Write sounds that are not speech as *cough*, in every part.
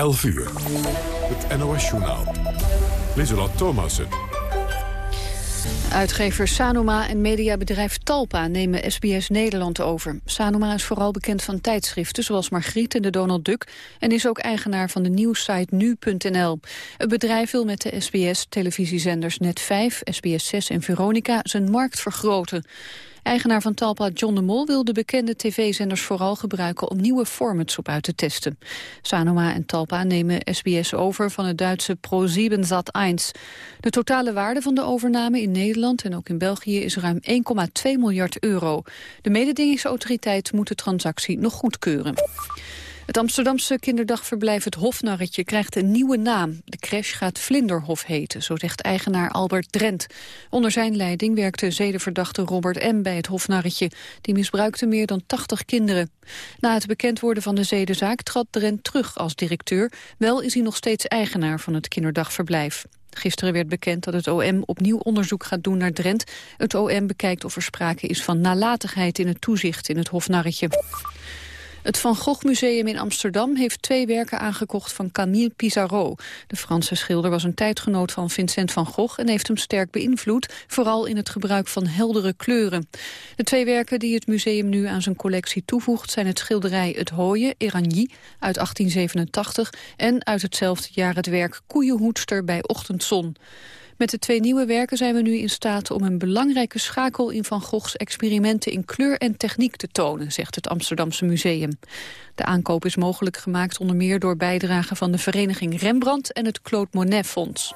11 uur. Het NOS-journaal. Lieselot Thomassen. Uitgevers Sanoma en mediabedrijf Talpa nemen SBS Nederland over. Sanoma is vooral bekend van tijdschriften zoals Margriet en de Donald Duck... en is ook eigenaar van de nieuwssite nu.nl. Het bedrijf wil met de SBS-televisiezenders Net5, SBS 6 en Veronica... zijn markt vergroten. Eigenaar van Talpa John de Mol wil de bekende tv-zenders vooral gebruiken om nieuwe formats op uit te testen. Sanoma en Talpa nemen SBS over van het Duitse Pro7 Sat1. De totale waarde van de overname in Nederland en ook in België is ruim 1,2 miljard euro. De mededingingsautoriteit moet de transactie nog goedkeuren. Het Amsterdamse kinderdagverblijf Het Hofnarretje krijgt een nieuwe naam. De crash gaat Vlinderhof heten, zo zegt eigenaar Albert Drent. Onder zijn leiding werkte zedenverdachte Robert M. bij het Hofnarretje. Die misbruikte meer dan 80 kinderen. Na het bekend worden van de zedenzaak trad Drent terug als directeur. Wel is hij nog steeds eigenaar van het kinderdagverblijf. Gisteren werd bekend dat het OM opnieuw onderzoek gaat doen naar Drent. Het OM bekijkt of er sprake is van nalatigheid in het toezicht in het Hofnarretje. Het Van Gogh Museum in Amsterdam heeft twee werken aangekocht van Camille Pissarro. De Franse schilder was een tijdgenoot van Vincent van Gogh en heeft hem sterk beïnvloed, vooral in het gebruik van heldere kleuren. De twee werken die het museum nu aan zijn collectie toevoegt zijn het schilderij Het Hooien, Eragny, uit 1887 en uit hetzelfde jaar het werk Koeienhoedster bij Ochtendzon. Met de twee nieuwe werken zijn we nu in staat om een belangrijke schakel in Van Goghs experimenten in kleur en techniek te tonen, zegt het Amsterdamse Museum. De aankoop is mogelijk gemaakt onder meer door bijdragen van de vereniging Rembrandt en het Claude Monet Fonds.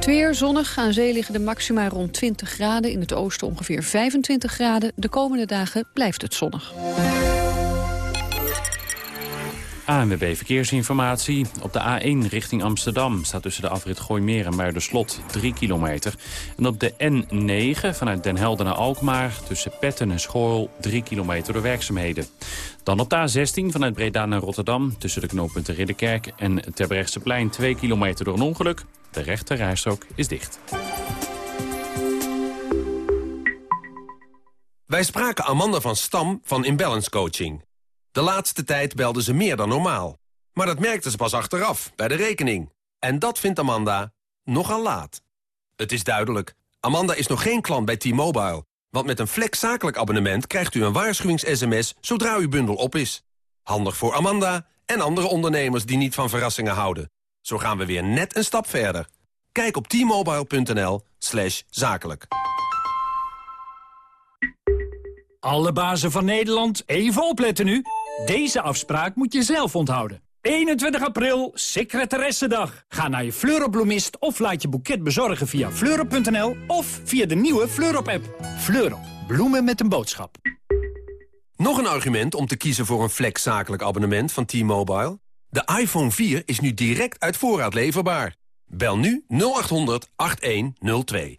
Tweer zonnig, aan zee liggen de maxima rond 20 graden, in het oosten ongeveer 25 graden. De komende dagen blijft het zonnig. ANWB Verkeersinformatie. Op de A1 richting Amsterdam staat tussen de afrit Gooimeer en Muiderslot 3 kilometer. En op de N9 vanuit Den Helder naar Alkmaar tussen Petten en Schoorl 3 kilometer door werkzaamheden. Dan op de A16 vanuit Breda naar Rotterdam tussen de knooppunten Ridderkerk en Terbrechtseplein 2 kilometer door een ongeluk. De rechte rijstrook is dicht. Wij spraken Amanda van Stam van Imbalance Coaching. De laatste tijd belde ze meer dan normaal. Maar dat merkte ze pas achteraf, bij de rekening. En dat vindt Amanda nogal laat. Het is duidelijk, Amanda is nog geen klant bij T-Mobile. Want met een flex zakelijk abonnement krijgt u een waarschuwings-sms zodra uw bundel op is. Handig voor Amanda en andere ondernemers die niet van verrassingen houden. Zo gaan we weer net een stap verder. Kijk op t-mobile.nl zakelijk. Alle bazen van Nederland, even opletten nu. Deze afspraak moet je zelf onthouden. 21 april, secretaressendag. Ga naar je Fleurop of laat je boeket bezorgen via fleurop.nl of via de nieuwe Fleurop-app. Fleurop, bloemen met een boodschap. Nog een argument om te kiezen voor een flex zakelijk abonnement van T-Mobile? De iPhone 4 is nu direct uit voorraad leverbaar. Bel nu 0800 8102.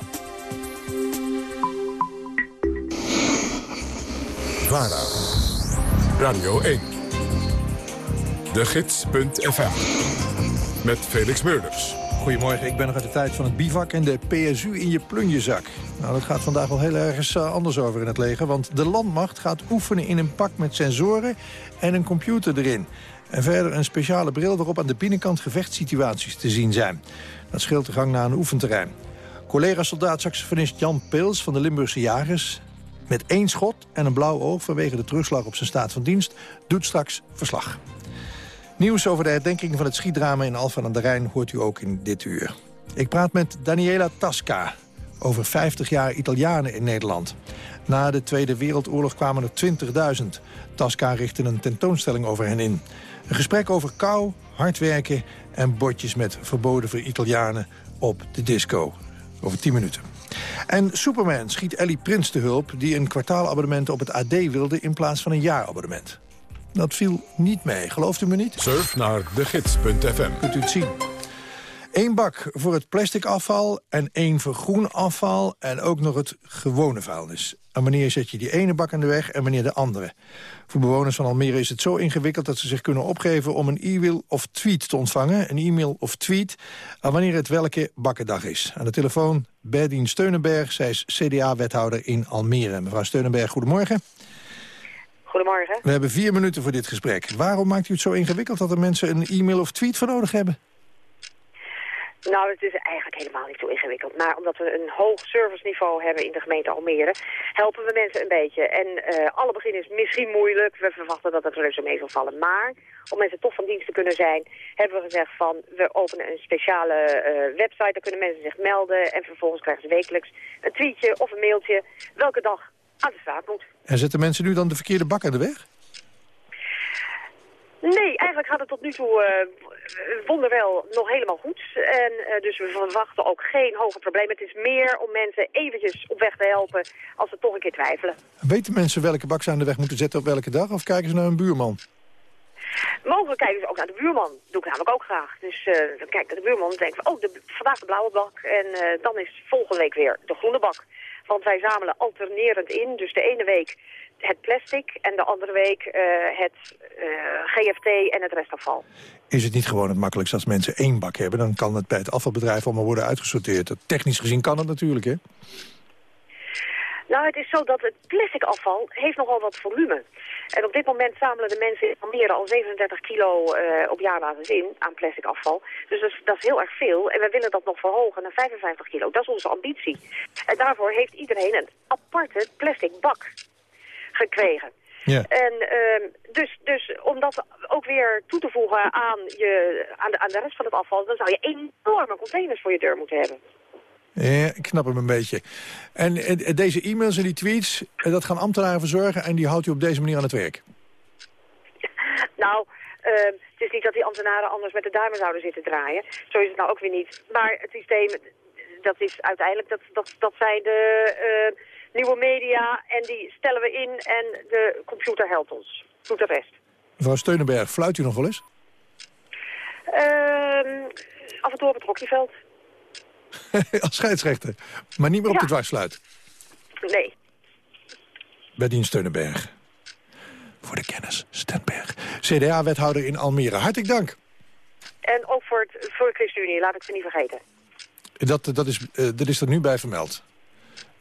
Radio 1. De Gids.fm. Met Felix Meurders. Goedemorgen, ik ben nog uit de tijd van het bivak en de PSU in je plunjezak. Nou, dat gaat vandaag wel heel ergens uh, anders over in het leger... want de landmacht gaat oefenen in een pak met sensoren en een computer erin. En verder een speciale bril waarop aan de binnenkant gevechtssituaties te zien zijn. Dat scheelt de gang naar een oefenterrein. Collega-soldaat-saxofonist Jan Pils van de Limburgse Jagers met één schot en een blauw oog vanwege de terugslag op zijn staat van dienst... doet straks verslag. Nieuws over de herdenking van het schietdrama in Alphen aan de Rijn... hoort u ook in dit uur. Ik praat met Daniela Tasca over 50 jaar Italianen in Nederland. Na de Tweede Wereldoorlog kwamen er 20.000. Tasca richtte een tentoonstelling over hen in. Een gesprek over kou, hard werken en bordjes met verboden voor Italianen op de disco. Over 10 minuten. En Superman schiet Ellie Prins te hulp... die een kwartaalabonnement op het AD wilde in plaats van een jaarabonnement. Dat viel niet mee. Gelooft u me niet? Surf naar degids.fm. Kunt u het zien. Eén bak voor het plastic afval en één voor groen afval... en ook nog het gewone vuilnis. En wanneer zet je die ene bak aan de weg en wanneer de andere? Voor bewoners van Almere is het zo ingewikkeld dat ze zich kunnen opgeven... om een e-mail of tweet te ontvangen, een e-mail of tweet... aan wanneer het welke bakkendag is. Aan de telefoon Berdien Steunenberg, zij is CDA-wethouder in Almere. Mevrouw Steunenberg, goedemorgen. Goedemorgen. We hebben vier minuten voor dit gesprek. Waarom maakt u het zo ingewikkeld dat er mensen een e-mail of tweet voor nodig hebben? Nou, het is eigenlijk helemaal niet zo ingewikkeld. Maar omdat we een hoog serviceniveau hebben in de gemeente Almere, helpen we mensen een beetje. En uh, alle begin is misschien moeilijk. We verwachten dat het reuze mee zal vallen. Maar om mensen toch van dienst te kunnen zijn, hebben we gezegd van we openen een speciale uh, website. Daar kunnen mensen zich melden en vervolgens krijgen ze wekelijks een tweetje of een mailtje welke dag aan de straat moet. En zetten mensen nu dan de verkeerde bak aan de weg? Nee, eigenlijk gaat het tot nu toe uh, wonderwel nog helemaal goed. En uh, dus we verwachten ook geen hoge problemen. Het is meer om mensen eventjes op weg te helpen als ze toch een keer twijfelen. Weten mensen welke bak ze aan de weg moeten zetten op welke dag? Of kijken ze naar een buurman? Mogelijk kijken ze ook naar de buurman. Dat doe ik namelijk ook graag. Dus uh, dan kijk naar de buurman en denken van, oh, de, vandaag de blauwe bak. En dan is volgende week weer de groene bak. Want wij zamelen alternerend in. Dus de ene week het plastic en de andere week uh, het uh, GFT en het restafval. Is het niet gewoon het makkelijkst als mensen één bak hebben? Dan kan het bij het afvalbedrijf allemaal worden uitgesorteerd. Technisch gezien kan het natuurlijk, hè? Nou, het is zo dat het plastic afval heeft nogal wat volume. En op dit moment zamelen de mensen in Almere al 37 kilo uh, op jaarbasis in aan plastic afval. Dus dat is, dat is, heel erg veel. En we willen dat nog verhogen naar 55 kilo. Dat is onze ambitie. En daarvoor heeft iedereen een aparte plastic bak gekregen. Ja. En uh, dus, dus om dat ook weer toe te voegen aan, je, aan, de, aan de rest van het afval... dan zou je enorme containers voor je deur moeten hebben. Ja, ik knap hem een beetje. En, en deze e-mails en die tweets, dat gaan ambtenaren verzorgen... en die houdt u op deze manier aan het werk? Nou, uh, het is niet dat die ambtenaren anders met de duimen zouden zitten draaien. Zo is het nou ook weer niet. Maar het systeem, dat is uiteindelijk... dat, dat, dat zij de... Uh, nieuwe media en die stellen we in en de computer helpt ons. Doet de rest. Mevrouw Steunenberg, fluit u nog wel eens? Uh, af en toe op het hockeyveld. *laughs* Als scheidsrechter, maar niet meer op Ja. de dwarsfluit. Nee. Berdien Steunenberg. Voor de kennis, Stenberg. CDA-wethouder in Almere. Hartelijk dank. En ook voor, het, voor de ChristenUnie, laat ik ze niet vergeten. Dat, dat, is, eh, dat is er nu bij vermeld.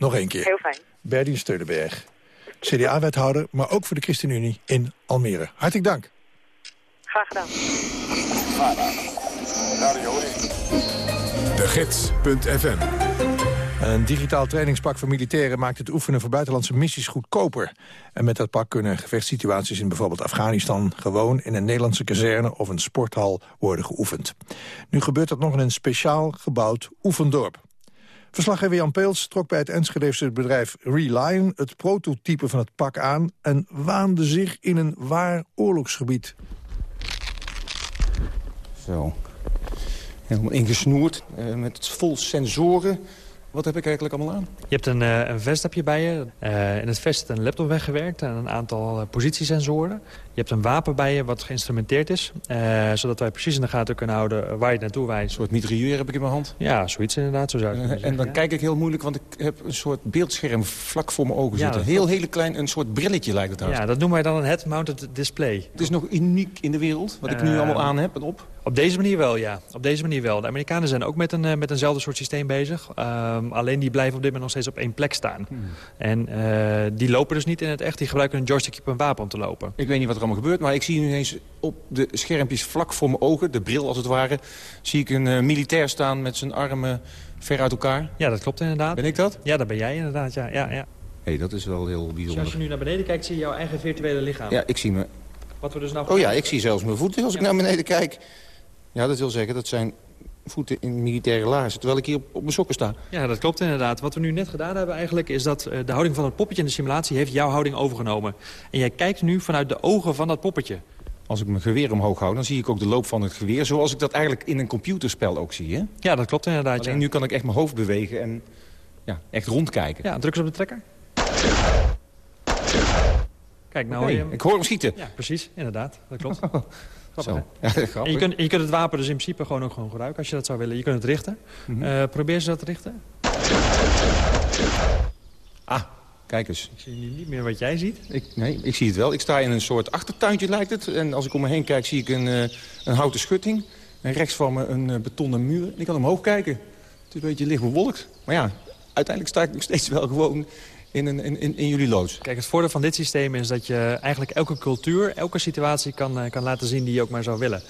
Nog één keer. Heel fijn. Berdien Steunenberg. CDA-wethouder, maar ook voor de ChristenUnie in Almere. Hartelijk dank. Graag gedaan. De Gids.fm. Een digitaal trainingspak voor militairen maakt het oefenen voor buitenlandse missies goedkoper. En met dat pak kunnen gevechtssituaties in bijvoorbeeld Afghanistan... gewoon in een Nederlandse kazerne of een sporthal worden geoefend. Nu gebeurt dat nog in een speciaal gebouwd oefendorp. Verslaggever Jan Peels trok bij het Enschedevse bedrijf Relion... het prototype van het pak aan en waande zich in een waar oorlogsgebied. Zo. Helemaal ingesnoerd, eh, met vol sensoren. Wat heb ik eigenlijk allemaal aan? Je hebt een, eh, een vest heb je bij je. Eh, in het vest zit een laptop weggewerkt en een aantal positiesensoren. Je hebt een wapen bij je wat geïnstrumenteerd is. eh, zodat wij precies in de gaten kunnen houden waar je het naartoe wijst. Een soort mitrailleur heb ik in mijn hand. Ja, zoiets inderdaad. Zo zou ik Eh, en dan kijk ik heel moeilijk, want ik heb een soort beeldscherm vlak voor mijn ogen Ja, zitten. Heel, hele klein, een soort brilletje lijkt het ja. haast. ja, dat noemen wij dan een head-mounted display. Het is nog uniek in de wereld, wat ik nu Eh, allemaal aan heb en op. Op deze manier wel, ja. Op deze manier wel. De Amerikanen zijn ook met, een, met eenzelfde soort systeem bezig. Ehm, alleen die blijven op dit moment nog steeds op één plek staan. Hmm. En die lopen dus niet in het echt. Die gebruiken een joystick op een wapen om te lopen. Ik weet niet wat er allemaal gebeurt, maar ik zie nu ineens op de schermpjes vlak voor mijn ogen, de bril als het ware, zie ik een eh, militair staan met zijn armen ver uit elkaar. Ja, dat klopt inderdaad. Ben ik dat? Ja, dat ben jij inderdaad, ja. ja, ja. Hé, dat is wel heel Dus bijzonder. als je nu naar beneden kijkt, zie je jouw eigen virtuele lichaam. Ja, ik zie me. Wat we dus nou Oh ja, ik zie zelfs mijn voeten als ik naar beneden kijk. Ja, dat wil zeggen, dat zijn voeten in militaire laarzen, terwijl ik hier op, op mijn sokken sta. Ja, dat klopt inderdaad. Wat we nu net gedaan hebben eigenlijk... is dat eh, de houding van het poppetje in de simulatie heeft jouw houding overgenomen. En jij kijkt nu vanuit de ogen van dat poppetje. Als ik mijn geweer omhoog hou, dan zie ik ook de loop van het geweer... zoals ik dat eigenlijk in een computerspel ook zie. Hè? Ja, dat klopt inderdaad. Alleen Ja. nu kan ik echt mijn hoofd bewegen en ja, echt rondkijken. ja, druk eens op de trekker. Kijk, nou Oké, hoor je hem. Ik hoor hem schieten. Ja, precies. Inderdaad. Dat klopt. *laughs* Ja, *laughs* grappig. En je, kunt, je kunt het wapen dus in principe gewoon ook gewoon gebruiken als je dat zou willen. Je kunt het richten. Mhm. Eh, probeer ze dat te richten. Ah, kijk eens. Ik zie nu niet meer wat jij ziet. Ik, nee, ik zie het wel. Ik sta in een soort achtertuintje lijkt het. En als ik om me heen kijk zie ik een, eh, een houten schutting. En rechts van me een eh, betonnen muur. En ik kan omhoog kijken. Het is een beetje licht bewolkt. Maar ja, uiteindelijk sta ik nog steeds wel gewoon in, een, in, in, jullie loods. Kijk, het voordeel van dit systeem is dat je eigenlijk elke cultuur, elke situatie kan, eh, kan laten zien die je ook maar zou willen.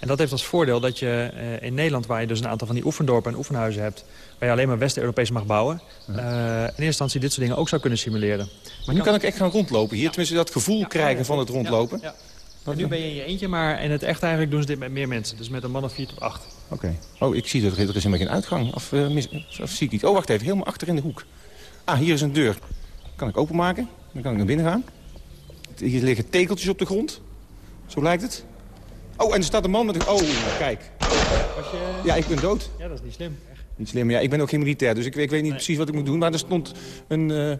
En dat heeft als voordeel dat je eh, in Nederland, waar je dus een aantal van die oefendorpen en oefenhuizen hebt, waar je alleen maar West-Europees mag bouwen, eh, in eerste instantie dit soort dingen ook zou kunnen simuleren. Maar nu kan ik echt gaan rondlopen hier. Tenminste, dat gevoel krijgen van het rondlopen. En nu ben je in je eentje, maar in het echt eigenlijk doen ze dit met meer mensen. Dus met een man of vier tot acht. Oké. Oh, ik zie dat er, is helemaal geen uitgang. Of, mis, of zie ik iets? Oh, wacht even. Helemaal achter in de hoek. Ah, hier is een deur. Kan ik openmaken? Dan kan ik naar binnen gaan. Hier liggen tekeltjes op de grond. Zo lijkt het. Oh, en er staat een man met een... Oh, kijk. Ja, ik ben dood. Ja, dat is niet slim. Niet slim. Ja, ik ben ook geen militair, dus ik, ik weet niet precies wat ik moet doen. Maar er stond een, eh,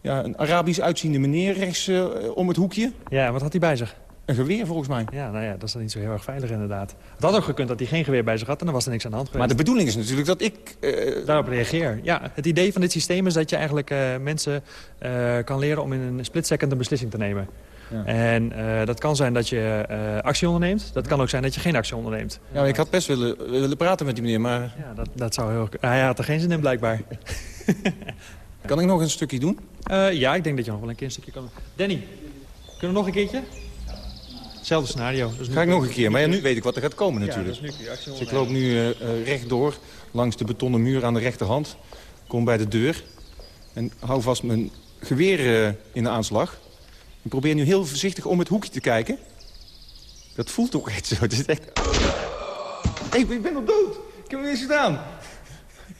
ja, een Arabisch uitziende meneer rechts eh, om het hoekje. Ja, wat had hij bij zich? Een geweer volgens mij. Ja, nou ja, dat is dan niet zo heel erg veilig inderdaad. Het had ook gekund dat hij geen geweer bij zich had en dan was er niks aan de hand geweest. Maar de bedoeling is natuurlijk dat ik... eh, Daarop reageer. Ja, het idee van dit systeem is dat je eigenlijk eh, mensen eh, kan leren om in een split second een beslissing te nemen. Ja. En dat kan zijn dat je actie onderneemt. Dat kan ook zijn dat je geen actie onderneemt. Ja, ik had best willen, willen praten met die meneer, maar... Ja, dat, dat zou heel... Hij had er geen zin in blijkbaar. *laughs* Kan ik nog een stukje doen? Ja, ik denk dat je nog wel een keer een stukje kan... Danny, kunnen we nog een keertje? Hetzelfde scenario. Dus Ga ik nog een keer, maar ja, nu weet ik wat er gaat komen Ja, natuurlijk. dus nu kun je actie Dus ik loop nu eh, eh, rechtdoor langs de betonnen muur aan de rechterhand. Kom bij de deur en hou vast mijn geweer eh, in de aanslag. Ik probeer nu heel voorzichtig om het hoekje te kijken. Dat voelt toch echt zo. *laughs* Het is echt... Hey, ik ben al dood. Ik heb hem eens gedaan.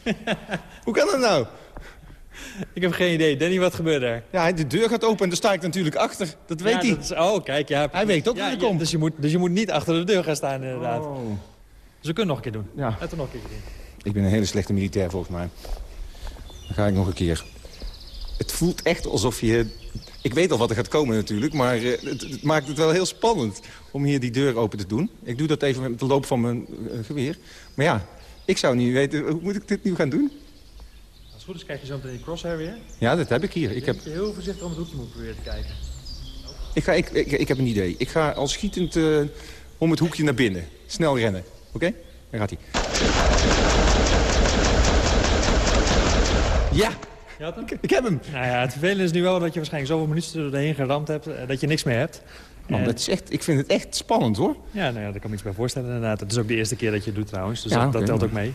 *laughs* Hoe kan dat nou? Ik heb geen idee. Danny, wat gebeurde er? Ja, de deur gaat open en daar sta ik natuurlijk achter. Dat weet Ja, hij. dat is- oh, kijk, ja. Hij weet ook ja, dat ik ja, kom. Dus je, moet, dus je moet niet achter de deur gaan staan, inderdaad. Oh. Dus we kunnen nog een keer doen. Ja. Laten we nog een keer doen. Ik ben een hele slechte militair volgens mij. Dan ga ik nog een keer. Het voelt echt alsof je... Ik weet al wat er gaat komen natuurlijk, maar eh, het, het maakt het wel heel spannend om hier die deur open te doen. Ik doe dat even met de loop van mijn eh, geweer. Maar ja, ik zou niet weten, hoe moet ik dit nu gaan doen? Het goed is krijg je zo meteen die crosshair weer. Ja, dat heb ik hier. Ik, Ik heb, je heel voorzichtig om het hoekje moet proberen te kijken. ik, ga, ik, ik, ik heb een idee. Ik ga al schietend eh, om het hoekje naar binnen. Snel rennen. Oké? Daar gaat hij. Ja, Je hem? ik heb hem. Nou ja, het vervelende is nu wel dat je waarschijnlijk zoveel minuten er doorheen geramd hebt... eh, dat je niks meer hebt. Man, dat is echt, ik vind het echt spannend hoor. Ja, nou ja, daar kan ik me iets bij voorstellen inderdaad. Het is ook de eerste keer dat je het doet trouwens, dus Ja, dat, telt ook mee.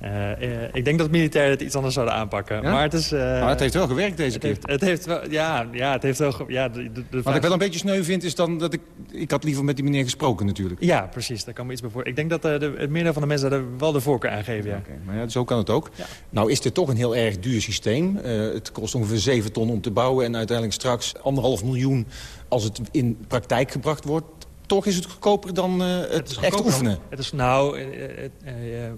Eh, eh, ik denk dat militairen het iets anders zouden aanpakken. Ja? Maar het is... eh, Maar het heeft wel gewerkt deze het keer. heeft, het heeft wel... Ja, ja, het heeft wel... Ja, de, de, de Wat vraag- ik wel een beetje sneu vind is dan dat ik... Ik had liever met die meneer gesproken natuurlijk. Ja, precies. Daar kan me iets bij voor. Ik denk dat de, het meerdere van de mensen daar wel de voorkeur aan geven, ja. Oké, maar ja, zo kan het ook. Nou is dit toch een heel erg duur systeem. Het kost ongeveer 7 ton om te bouwen... en uiteindelijk straks anderhalf miljoen als het in praktijk gebracht wordt. Toch is het goedkoper dan eh, het, echt oefenen. Het is nou, eh, eh,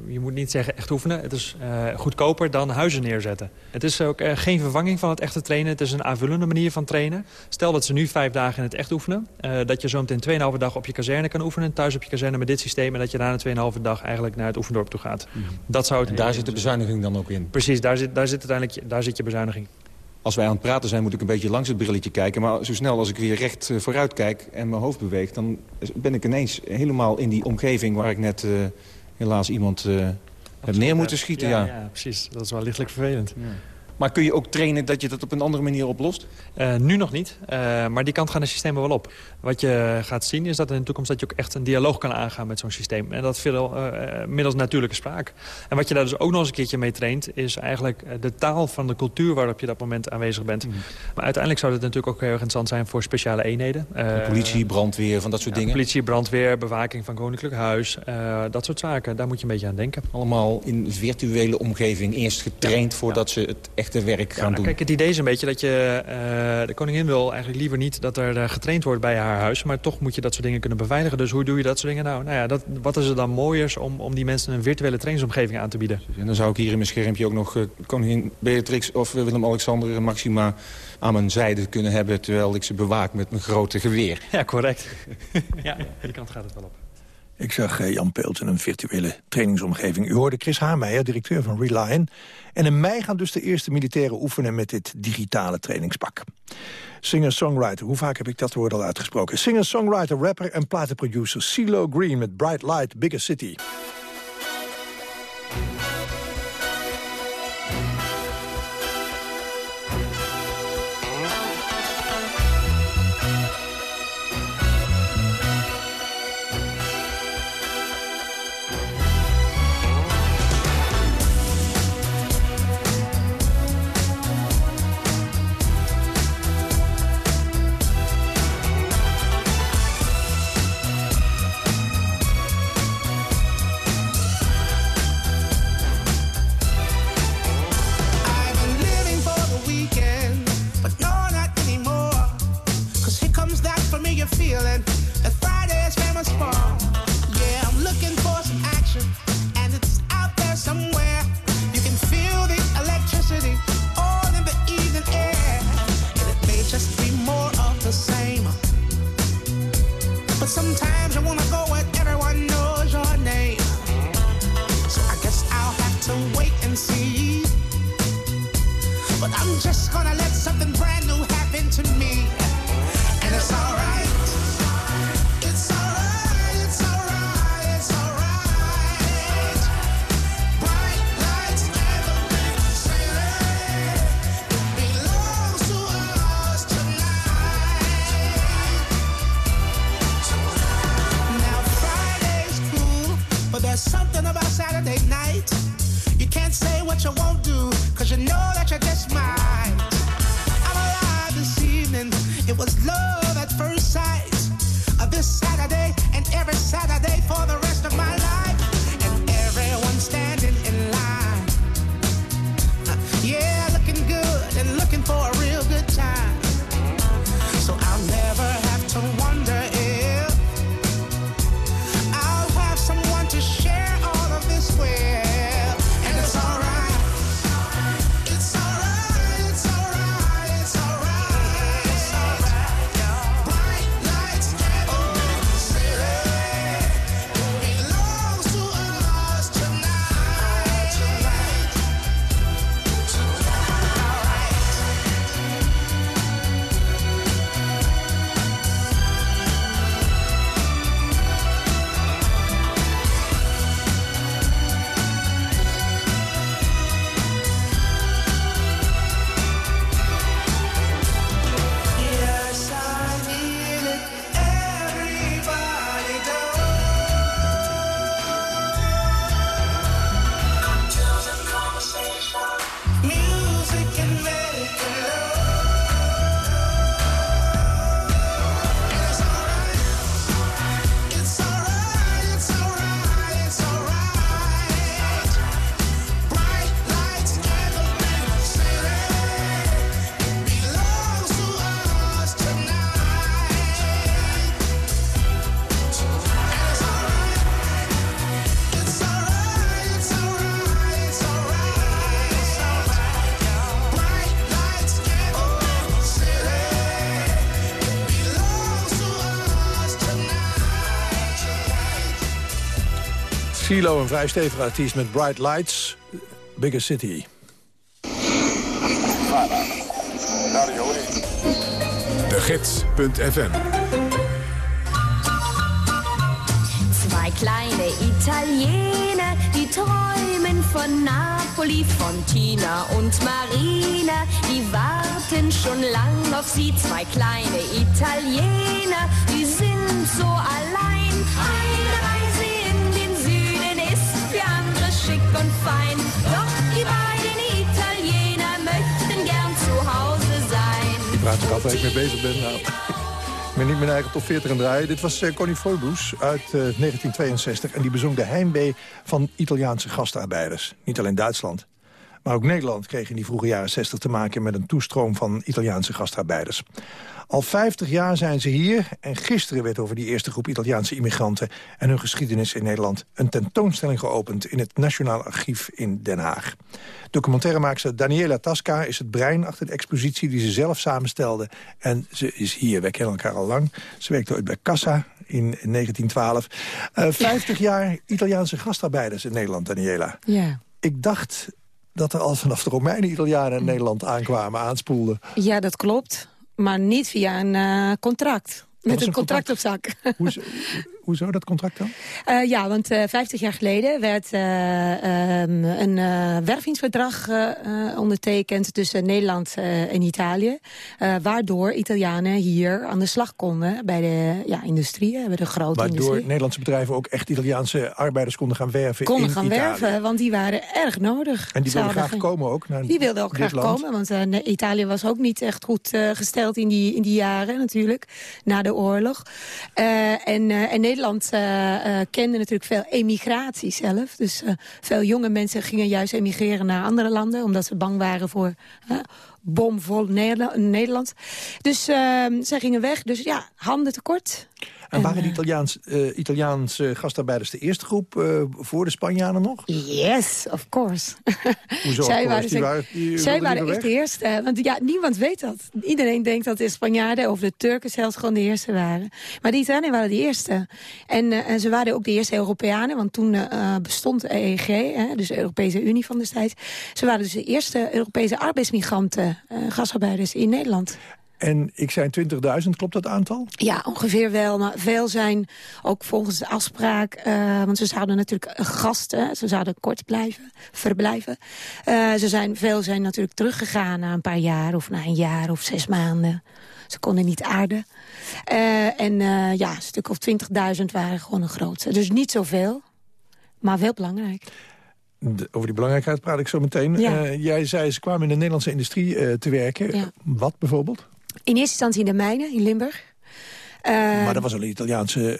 je moet niet zeggen echt oefenen. Het is goedkoper dan huizen neerzetten. Het is ook geen vervanging van het echte trainen. Het is een aanvullende manier van trainen. Stel dat ze nu vijf dagen in het echt oefenen. dat je zo meteen 2,5 dag op je kazerne kan oefenen. Thuis op je kazerne met dit systeem. En dat je daarna 2,5 dag eigenlijk naar het oefendorp toe gaat. Dat zou het En daar zit de bezuiniging dan ook in. Precies, daar zit, daar zit uiteindelijk daar zit je bezuiniging. Als wij aan het praten zijn moet ik een beetje langs het brilletje kijken. Maar zo snel als ik weer recht eh, vooruit kijk en mijn hoofd beweeg... dan ben ik ineens helemaal in die omgeving waar ik net eh, helaas iemand eh, heb neer moeten schieten. Ja, ja, precies. Dat is wel lichtelijk vervelend. Maar kun je ook trainen dat je dat op een andere manier oplost? Eh, nu nog niet, eh, maar die kant gaan de systemen wel op. Wat je gaat zien is dat in de toekomst dat je ook echt een dialoog kan aangaan met zo'n systeem. En dat veel eh, middels natuurlijke spraak. En wat je daar dus ook nog eens een keertje mee traint... is eigenlijk eh, de taal van de cultuur waarop je dat moment aanwezig bent. Maar uiteindelijk zou dit natuurlijk ook heel erg interessant zijn voor speciale eenheden. Eh, Politie, brandweer, van dat soort ja, dingen? Politie, brandweer, bewaking van koninklijk huis. dat soort zaken, daar moet je een beetje aan denken. Allemaal in virtuele omgeving eerst getraind voordat ze het echt echte werk gaan nou, doen. Kijk, het idee is een beetje dat je... de koningin wil eigenlijk liever niet dat er getraind wordt bij haar huis. Maar toch moet je dat soort dingen kunnen beveiligen. Dus hoe doe je dat soort dingen nou? Nou ja, dat, wat is er dan mooiers om, om die mensen een virtuele trainingsomgeving aan te bieden? En dan zou ik hier in mijn schermpje ook nog eh, koningin Beatrix of Willem-Alexander en Maxima aan mijn zijde kunnen hebben... terwijl ik ze bewaak met mijn grote geweer. Ja, correct. *laughs* ja, die kant gaat het wel op. Ik zag eh, Jan Peelt in een virtuele trainingsomgeving. U hoorde Chris Haarmeijer, directeur van Reliant. En in mei gaan dus de eerste militairen oefenen met dit digitale trainingspak. Singer-songwriter, hoe vaak heb ik dat woord al uitgesproken? Singer-songwriter, rapper en platenproducer CeeLo Green met Bright Light, Bigger City. Cause you know that you just might. I'm alive this evening, it was love at first sight. Uh, this Saturday CeeLo, een vrij stevige artiest met Bright Lights, Bigger City. De Gids.fm Zwei kleine Italiener, die träumen von Napoli, von Tina und Marina. Die warten schon lang auf sie, zwei kleine Italiener, die sind so allein. Eine waar ik mee bezig ben. Nou, *laughs* ik ben niet mijn eigen top 40 aan het draaien. Dit was eh, Connie Foibus uit eh, 1962. En die bezong de heimwee van Italiaanse gastarbeiders. Niet alleen Duitsland, Maar ook Nederland kreeg in die vroege jaren 60 te maken... met een toestroom van Italiaanse gastarbeiders. Al 50 jaar zijn ze hier en gisteren werd over die eerste groep Italiaanse immigranten en hun geschiedenis in Nederland een tentoonstelling geopend in het Nationaal Archief in Den Haag. Documentairemaakster Daniela Tasca is het brein achter de expositie die ze zelf samenstelde en ze is hier, wij kennen elkaar al lang. Ze werkte ooit bij Cassa in 1912. Uh, 50 jaar Italiaanse gastarbeiders in Nederland, Daniela. Ja. Ik dacht dat er al vanaf de Romeinen Italianen in Nederland aankwamen, aanspoelden. Ja, dat klopt. Maar niet via een uh, contract. Met een een contract, op zak. Hoezo, *laughs* hoezo dat contract dan? Uh, ja, want uh, 50 jaar geleden werd uh, um, een wervingsverdrag ondertekend tussen Nederland en Italië. waardoor Italianen hier aan de slag konden bij de ja, industrie, bij de grote Waardoor industrie. Nederlandse bedrijven ook echt Italiaanse arbeiders konden gaan werven Konden gaan Italië. werven, want die waren erg nodig. En die wilden graag komen ook naar Die wilden ook graag land. komen, want eh, Italië was ook niet echt goed eh, gesteld in die, in die jaren natuurlijk, na de oorlog. Eh, en, eh, en Nederland eh, eh, kende natuurlijk veel emigratie zelf. Dus eh, veel jonge mensen gingen juist emigreren naar andere landen, omdat ze bang waren voor bomvol Nederla- Nederland. Dus eh, zij gingen weg, dus ja, handen tekort. En waren die Italiaans, eh, Italiaanse gastarbeiders de eerste groep eh, voor de Spanjaarden nog? Yes, of course. *laughs* Hoezo? zij of course? waren, Die waren, die zij wilden waren liever echt de eerste. Want ja, niemand weet dat. Iedereen denkt dat de Spanjaarden of de Turken zelfs gewoon de eerste waren. Maar de Italianen waren de eerste. En, eh, en ze waren ook de eerste Europeanen. Want toen eh, bestond de EEG, hè, dus de Europese Unie van destijds. Ze waren dus de eerste Europese arbeidsmigranten, eh, gastarbeiders in Nederland. En ik zei 20.000, klopt dat aantal? Ja, ongeveer wel. Maar veel zijn ook volgens de afspraak... eh, want ze zouden natuurlijk gasten, ze zouden kort blijven, verblijven. Eh, ze zijn, veel zijn natuurlijk teruggegaan na een paar jaar... of na een jaar of zes maanden. Ze konden niet aarden. Eh, en eh, ja, een stuk of 20.000 waren gewoon een grootste. Dus niet zoveel, maar wel belangrijk. De- over die belangrijkheid praat ik zo meteen. Ja. Eh, jij zei, ze kwamen in de Nederlandse industrie eh, te werken. Ja. Wat bijvoorbeeld? In eerste instantie in de mijnen in Limburg. Maar er was al Italiaanse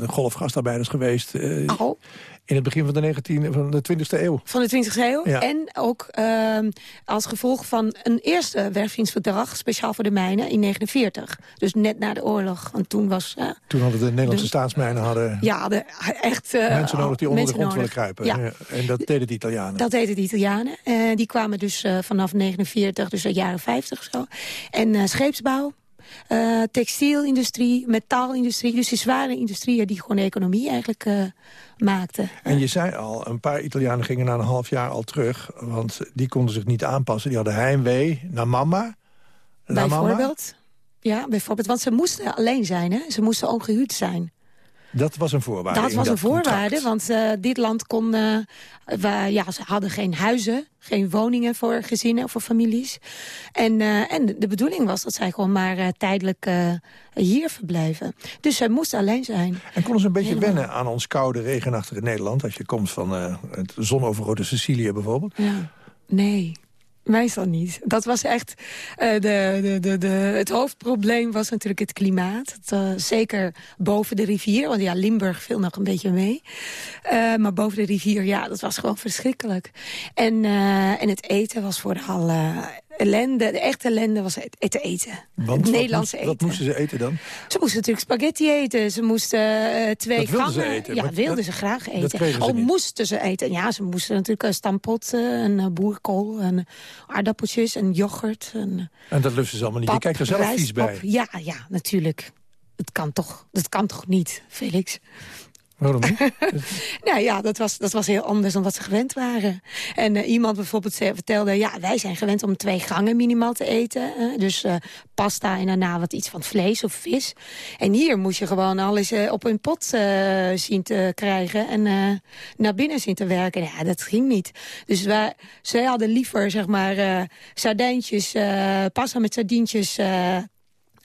de golfgastarbeiders geweest... eh, Oh. In het begin van de, 19, van de 20e eeuw. Van de 20e eeuw. Ja. En ook ehm, als gevolg van een eerste wervingsverdrag... speciaal voor de mijnen in 49. Dus net na de oorlog. Want toen was... eh, Toen hadden de Nederlandse De- staatsmijnen hadden ja, de, echt... eh, mensen nodig die onder de grond willen kruipen. Ja. Ja, En dat deden de Italianen. Dat deden de Italianen. Eh, die kwamen dus eh, vanaf 49, dus de jaren 50 zo. En scheepsbouw, eh, textielindustrie, metaalindustrie. Dus die zware industrieën die gewoon de economie eigenlijk eh, maakten. En je zei al, een paar Italianen gingen na een half jaar al terug. Want die konden zich niet aanpassen. Die hadden heimwee naar mama. Naar mama. Bijvoorbeeld. Ja, bijvoorbeeld. Want ze moesten alleen zijn, hè? Ze moesten ongehuurd zijn. Dat was een voorwaarde Dat was een contract. voorwaarde, want eh, dit land kon... eh, ja, ze hadden geen huizen, geen woningen voor gezinnen of voor families. En, eh, en de bedoeling was dat zij gewoon maar tijdelijk hier verblijven. Dus zij moesten alleen zijn. En konden ze een beetje Helemaal. wennen aan ons koude, regenachtige Nederland... als je komt van het zonovergoten Sicilië bijvoorbeeld? Ja. Nee, meestal niet. Dat was echt... eh, de, de, de, de, het hoofdprobleem was natuurlijk het klimaat. Het, eh, zeker boven de rivier, want ja, Limburg viel nog een beetje mee. Eh, maar boven de rivier, ja, dat was gewoon verschrikkelijk. En, en het eten was vooral eh, ellende. De echte ellende was het, het eten. Want het wat Nederlandse moest- eten. Wat moesten ze eten dan? Ze moesten natuurlijk spaghetti eten. Ze moesten eh, twee Dat wilden ze gangen... eten, Ja, wilden dat- ze graag eten. Al niet. moesten ze eten. Ja, ze moesten natuurlijk een stampot, eh, een eh, boerkool, en aardappeltjes en yoghurt. En En dat lusten ze allemaal niet. pap, je kijkt er zelf vies bij. Ja, ja, natuurlijk. Het kan toch, dat kan toch niet, Felix? Waarom niet? *laughs* Nou ja, dat was, dat was heel anders dan wat ze gewend waren. En eh, iemand bijvoorbeeld zei- vertelde... ja, wij zijn gewend om twee gangen minimaal te eten. hè. dus eh, pasta en daarna wat iets van vlees of vis. En hier moest je gewoon alles eh, op een pot eh, zien te krijgen... en eh, naar binnen zien te werken. Ja, dat ging niet. Dus wij, zij hadden liever, zeg maar, eh sardijntjes... eh, pasta met sardientjes...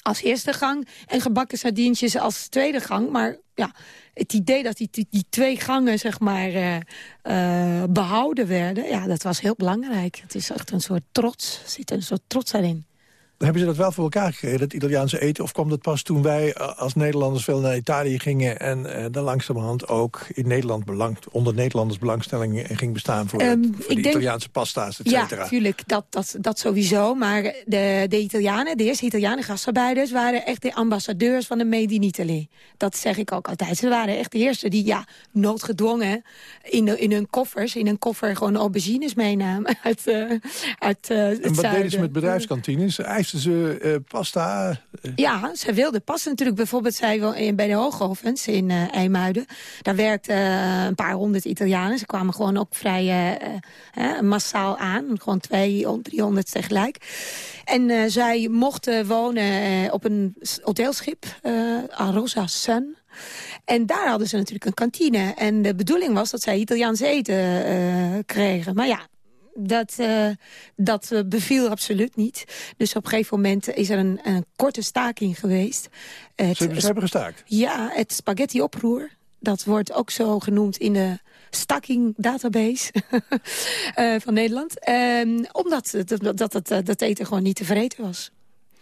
als eerste gang en gebakken sardientjes als tweede gang. Maar ja, het idee dat die, die, die twee gangen zeg maar eh, eh, behouden werden... ja, dat was heel belangrijk. Het is echt een soort trots. Er zit een soort trots daarin. Hebben ze dat wel voor elkaar gekregen, dat Italiaanse eten? Of kwam dat pas toen wij eh, als Nederlanders veel naar Italië gingen... en uh, dan langzamerhand ook in Nederland belang, onder Nederlanders belangstelling ging bestaan... voor, Ehm, voor de denk- Italiaanse pasta's, et Ja, cetera? natuurlijk, dat, dat, dat sowieso. Maar de, de Italianen, de eerste Italianen gastarbeiders... waren echt de ambassadeurs van de Made in Italy. Dat zeg ik ook altijd. Ze waren echt de eerste die ja, noodgedwongen in, de- in hun koffers... in een koffer gewoon aubergines meenamen *laughs* uit, eh, uit eh, het En wat deden ze met bedrijfskantines? Ze eh, pasta? Ja, zij wilde passen natuurlijk. Bijvoorbeeld zij in- bij de Hoogovens in eh IJmuiden. Daar werkten eh, een paar honderd Italianen. Ze kwamen gewoon ook vrij eh, eh, massaal aan. Gewoon 200, 300 tegelijk. En eh, zij mochten wonen eh, op een hotelschip, eh Arosa Sun. En daar hadden ze natuurlijk een kantine. En de bedoeling was dat zij Italiaans eten eh, kregen. Maar ja, dat, eh, dat eh, beviel absoluut niet. Dus op een gegeven moment is er een, een korte staking geweest. Het- Ze, ze hebben gestaakt. ja, het spaghetti-oproer. Dat wordt ook zo genoemd in de stacking database *laughs* eh, van Nederland. Ehm, omdat dat, dat, dat, dat eten gewoon niet te was.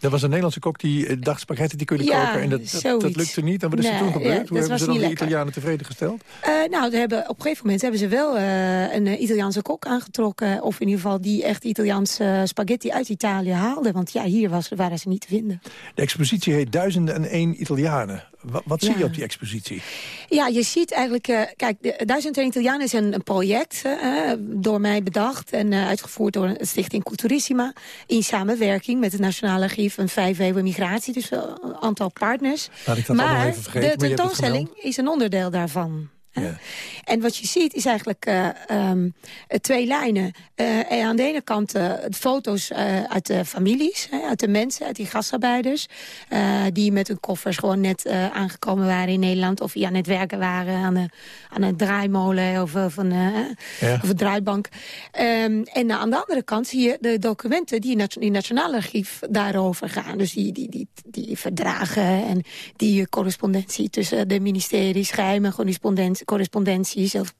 Er was een Nederlandse kok die eh, dacht spaghetti die kun je Ja, koken. En dat, dat, dat lukte niet. En wat is er toen gebeurd? dat Hoe hebben ze dan de lekker. Italianen tevreden gesteld? Eh, nou, hebben, op een gegeven moment hebben ze wel eh, een Italiaanse kok aangetrokken. Of in ieder geval die echt Italiaanse spaghetti uit Italië haalde. Want ja, hier was, waren ze niet te vinden. De expositie heet Duizenden en één Italianen. Wat, wat zie je op die expositie? Ja, je ziet eigenlijk... eh, kijk, de Duizend en Italianen is een, een project eh, door mij bedacht... en eh, uitgevoerd door een stichting Culturissima... in samenwerking met het Nationaal Archief en Vijf Eeuwen Migratie. Dus een aantal partners. Laat ik dat allemaal maar even vergeten, de maar tentoonstelling is een onderdeel daarvan. Ja. En wat je ziet is eigenlijk eh, ehm, eh, twee lijnen. Eh, en aan de ene kant eh, foto's eh, uit de families, hè, uit de mensen, uit die gastarbeiders. eh, die met hun koffers gewoon net eh, aangekomen waren in Nederland. Of die aan het werken waren aan, de, aan een draaimolen of, of, een, eh, Ja. of een draaibank. Ehm, en aan de andere kant zie je de documenten die in het in het Nationaal Archief daarover gaan. Dus die, die, die, die verdragen en die correspondentie tussen de ministeries, geheime correspondentie, correspondenties of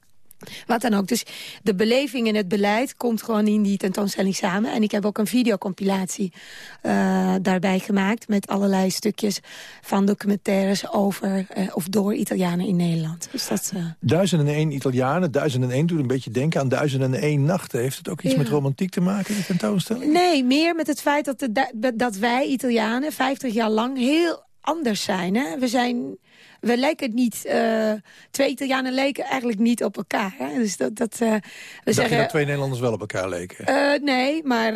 wat dan ook. Dus de beleving en het beleid komt gewoon in die tentoonstelling samen. En ik heb ook een videocompilatie eh, daarbij gemaakt... met allerlei stukjes van documentaires over eh, of door Italianen in Nederland. Dus dat... eh, Duizenden en één Italianen. Duizenden en één doet een beetje denken aan duizenden en één nachten. Heeft het ook iets Ja. met romantiek te maken, die tentoonstelling? Nee, meer met het feit dat, de, dat wij Italianen 50 jaar lang heel anders zijn. Hè? We zijn... We lijken niet... eh, twee Italianen leken eigenlijk niet op elkaar. Hè? Dus dat... dat eh, we Dacht zeggen, dat twee Nederlanders wel op elkaar leken? Eh, nee, maar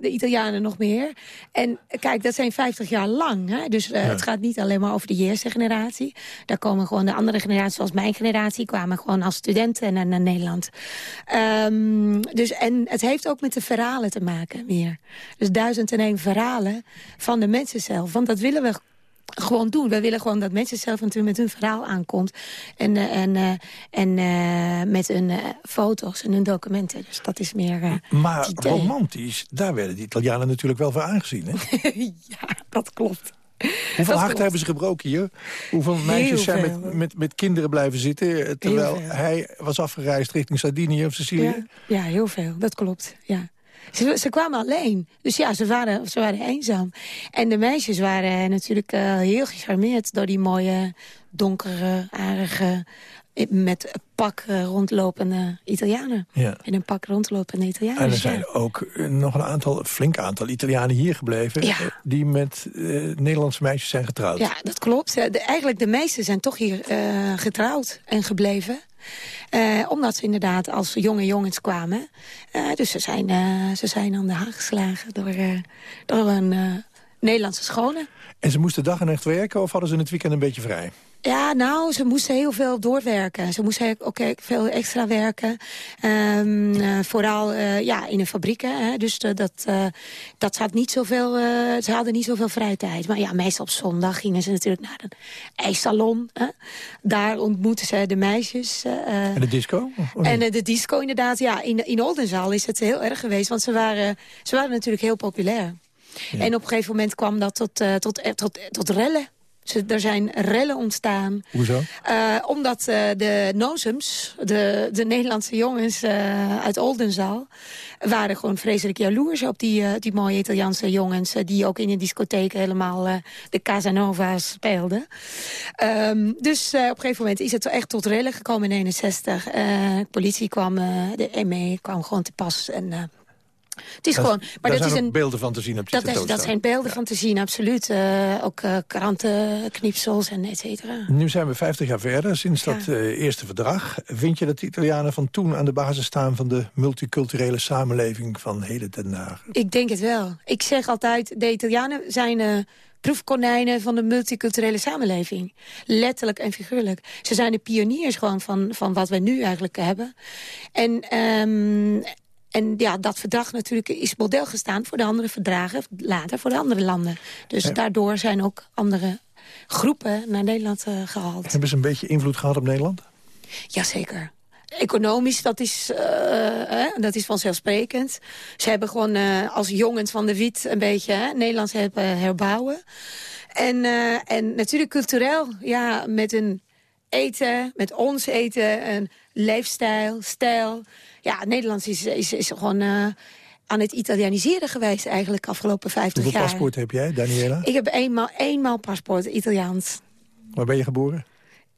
de Italianen nog meer. En kijk, dat zijn 50 jaar lang. Hè? Dus Ja. het gaat niet alleen maar over de eerste generatie. Daar komen gewoon de andere generaties, zoals mijn generatie... kwamen gewoon als studenten naar, naar Nederland. Ehm, dus, en het heeft ook met de verhalen te maken meer. Dus duizend en één verhalen van de mensen zelf. Want dat willen we gewoon doen. We willen gewoon dat mensen zelf natuurlijk met hun verhaal aankomt. En, eh, en, eh, en eh, met hun foto's en hun documenten. Dus dat is meer Maar romantisch, daar werden de Italianen natuurlijk wel voor aangezien. Hè? *laughs* ja, dat klopt. Hoeveel harten hebben ze gebroken hier? Hoeveel meisjes zijn met, veel. met, met kinderen blijven zitten... terwijl hij was afgereisd richting Sardinië of Sicilië? Ja, ja, heel veel. Dat klopt. Ja. Ze, ze kwamen alleen. Dus ja, ze waren, ze waren eenzaam. En de meisjes waren natuurlijk eh, heel gecharmeerd... door die mooie, donkere, aardige... met een pak eh, rondlopende Italianen. Ja. In een pak rondlopende Italianen. En er ja. zijn ook eh, nog een aantal, een flink aantal Italianen hier gebleven... Ja. eh, die met Nederlandse meisjes zijn getrouwd. Ja, dat klopt. De, eigenlijk de meesten zijn toch hier getrouwd en gebleven. Omdat ze inderdaad als jonge jongens kwamen. Dus ze zijn, ze zijn aan de haag geslagen door, door een Nederlandse schone. En ze moesten dag en nacht werken of hadden ze in het weekend een beetje vrij? Ja, nou, ze moesten heel veel doorwerken. Ze moesten ook veel extra werken. Ehm, eh, vooral eh, ja, in de fabrieken. Hè. Dus eh, dat, dat zat niet zoveel, ze hadden niet zoveel vrije tijd. Maar ja, meestal op zondag gingen ze natuurlijk naar een ijssalon. Hè. Daar ontmoetten ze de meisjes. En de disco? En de disco inderdaad, ja, in, in Oldenzaal is het heel erg geweest. Want ze waren, ze waren natuurlijk heel populair. En op een gegeven moment kwam dat tot, tot, tot, tot rellen. Ze, er zijn rellen ontstaan. Hoezo? Uh, omdat uh, de Nozems, de, de Nederlandse jongens uh, uit Oldenzaal... waren gewoon vreselijk jaloers op die, die mooie Italiaanse jongens... die ook in de discotheek helemaal de Casanova's speelden. Um, dus op een gegeven moment is het echt tot rellen gekomen in 61. de politie kwam, de ME kwam gewoon te pas... En, het is dat, gewoon, maar dat zijn is een, beelden van te zien op die dat, is, dat zijn beelden van te zien, absoluut. Uh, ook uh, krantenknipsels en et cetera. Nu zijn we 50 jaar verder, sinds dat uh, eerste verdrag. Vind je dat de Italianen van toen aan de basis staan... van de multiculturele samenleving van heden ten dagen? Ik denk het wel. Ik zeg altijd, de Italianen zijn proefkonijnen van de multiculturele samenleving. Letterlijk en figuurlijk. Ze zijn de pioniers gewoon van, van wat we nu eigenlijk hebben. En... Um, en ja, dat verdrag natuurlijk is model gestaan voor de andere verdragen, later voor de andere landen. Dus daardoor zijn ook andere groepen naar Nederland uh, gehaald. Hebben ze een beetje invloed gehad op Nederland? Jazeker. Economisch, dat is, uh, eh, dat is vanzelfsprekend. Ze hebben gewoon uh, als jongens van de wiet een beetje hè, Nederlands hebben herbouwen. En, en natuurlijk cultureel, ja, met een eten, met ons eten, een leefstijl, stijl ja, Nederlands is, is, is gewoon uh, aan het Italianiseren geweest eigenlijk afgelopen 50 Hoeveel jaar. paspoort heb jij, Daniela? Ik heb eenmaal, eenmaal paspoort, Italiaans. Waar ben je geboren?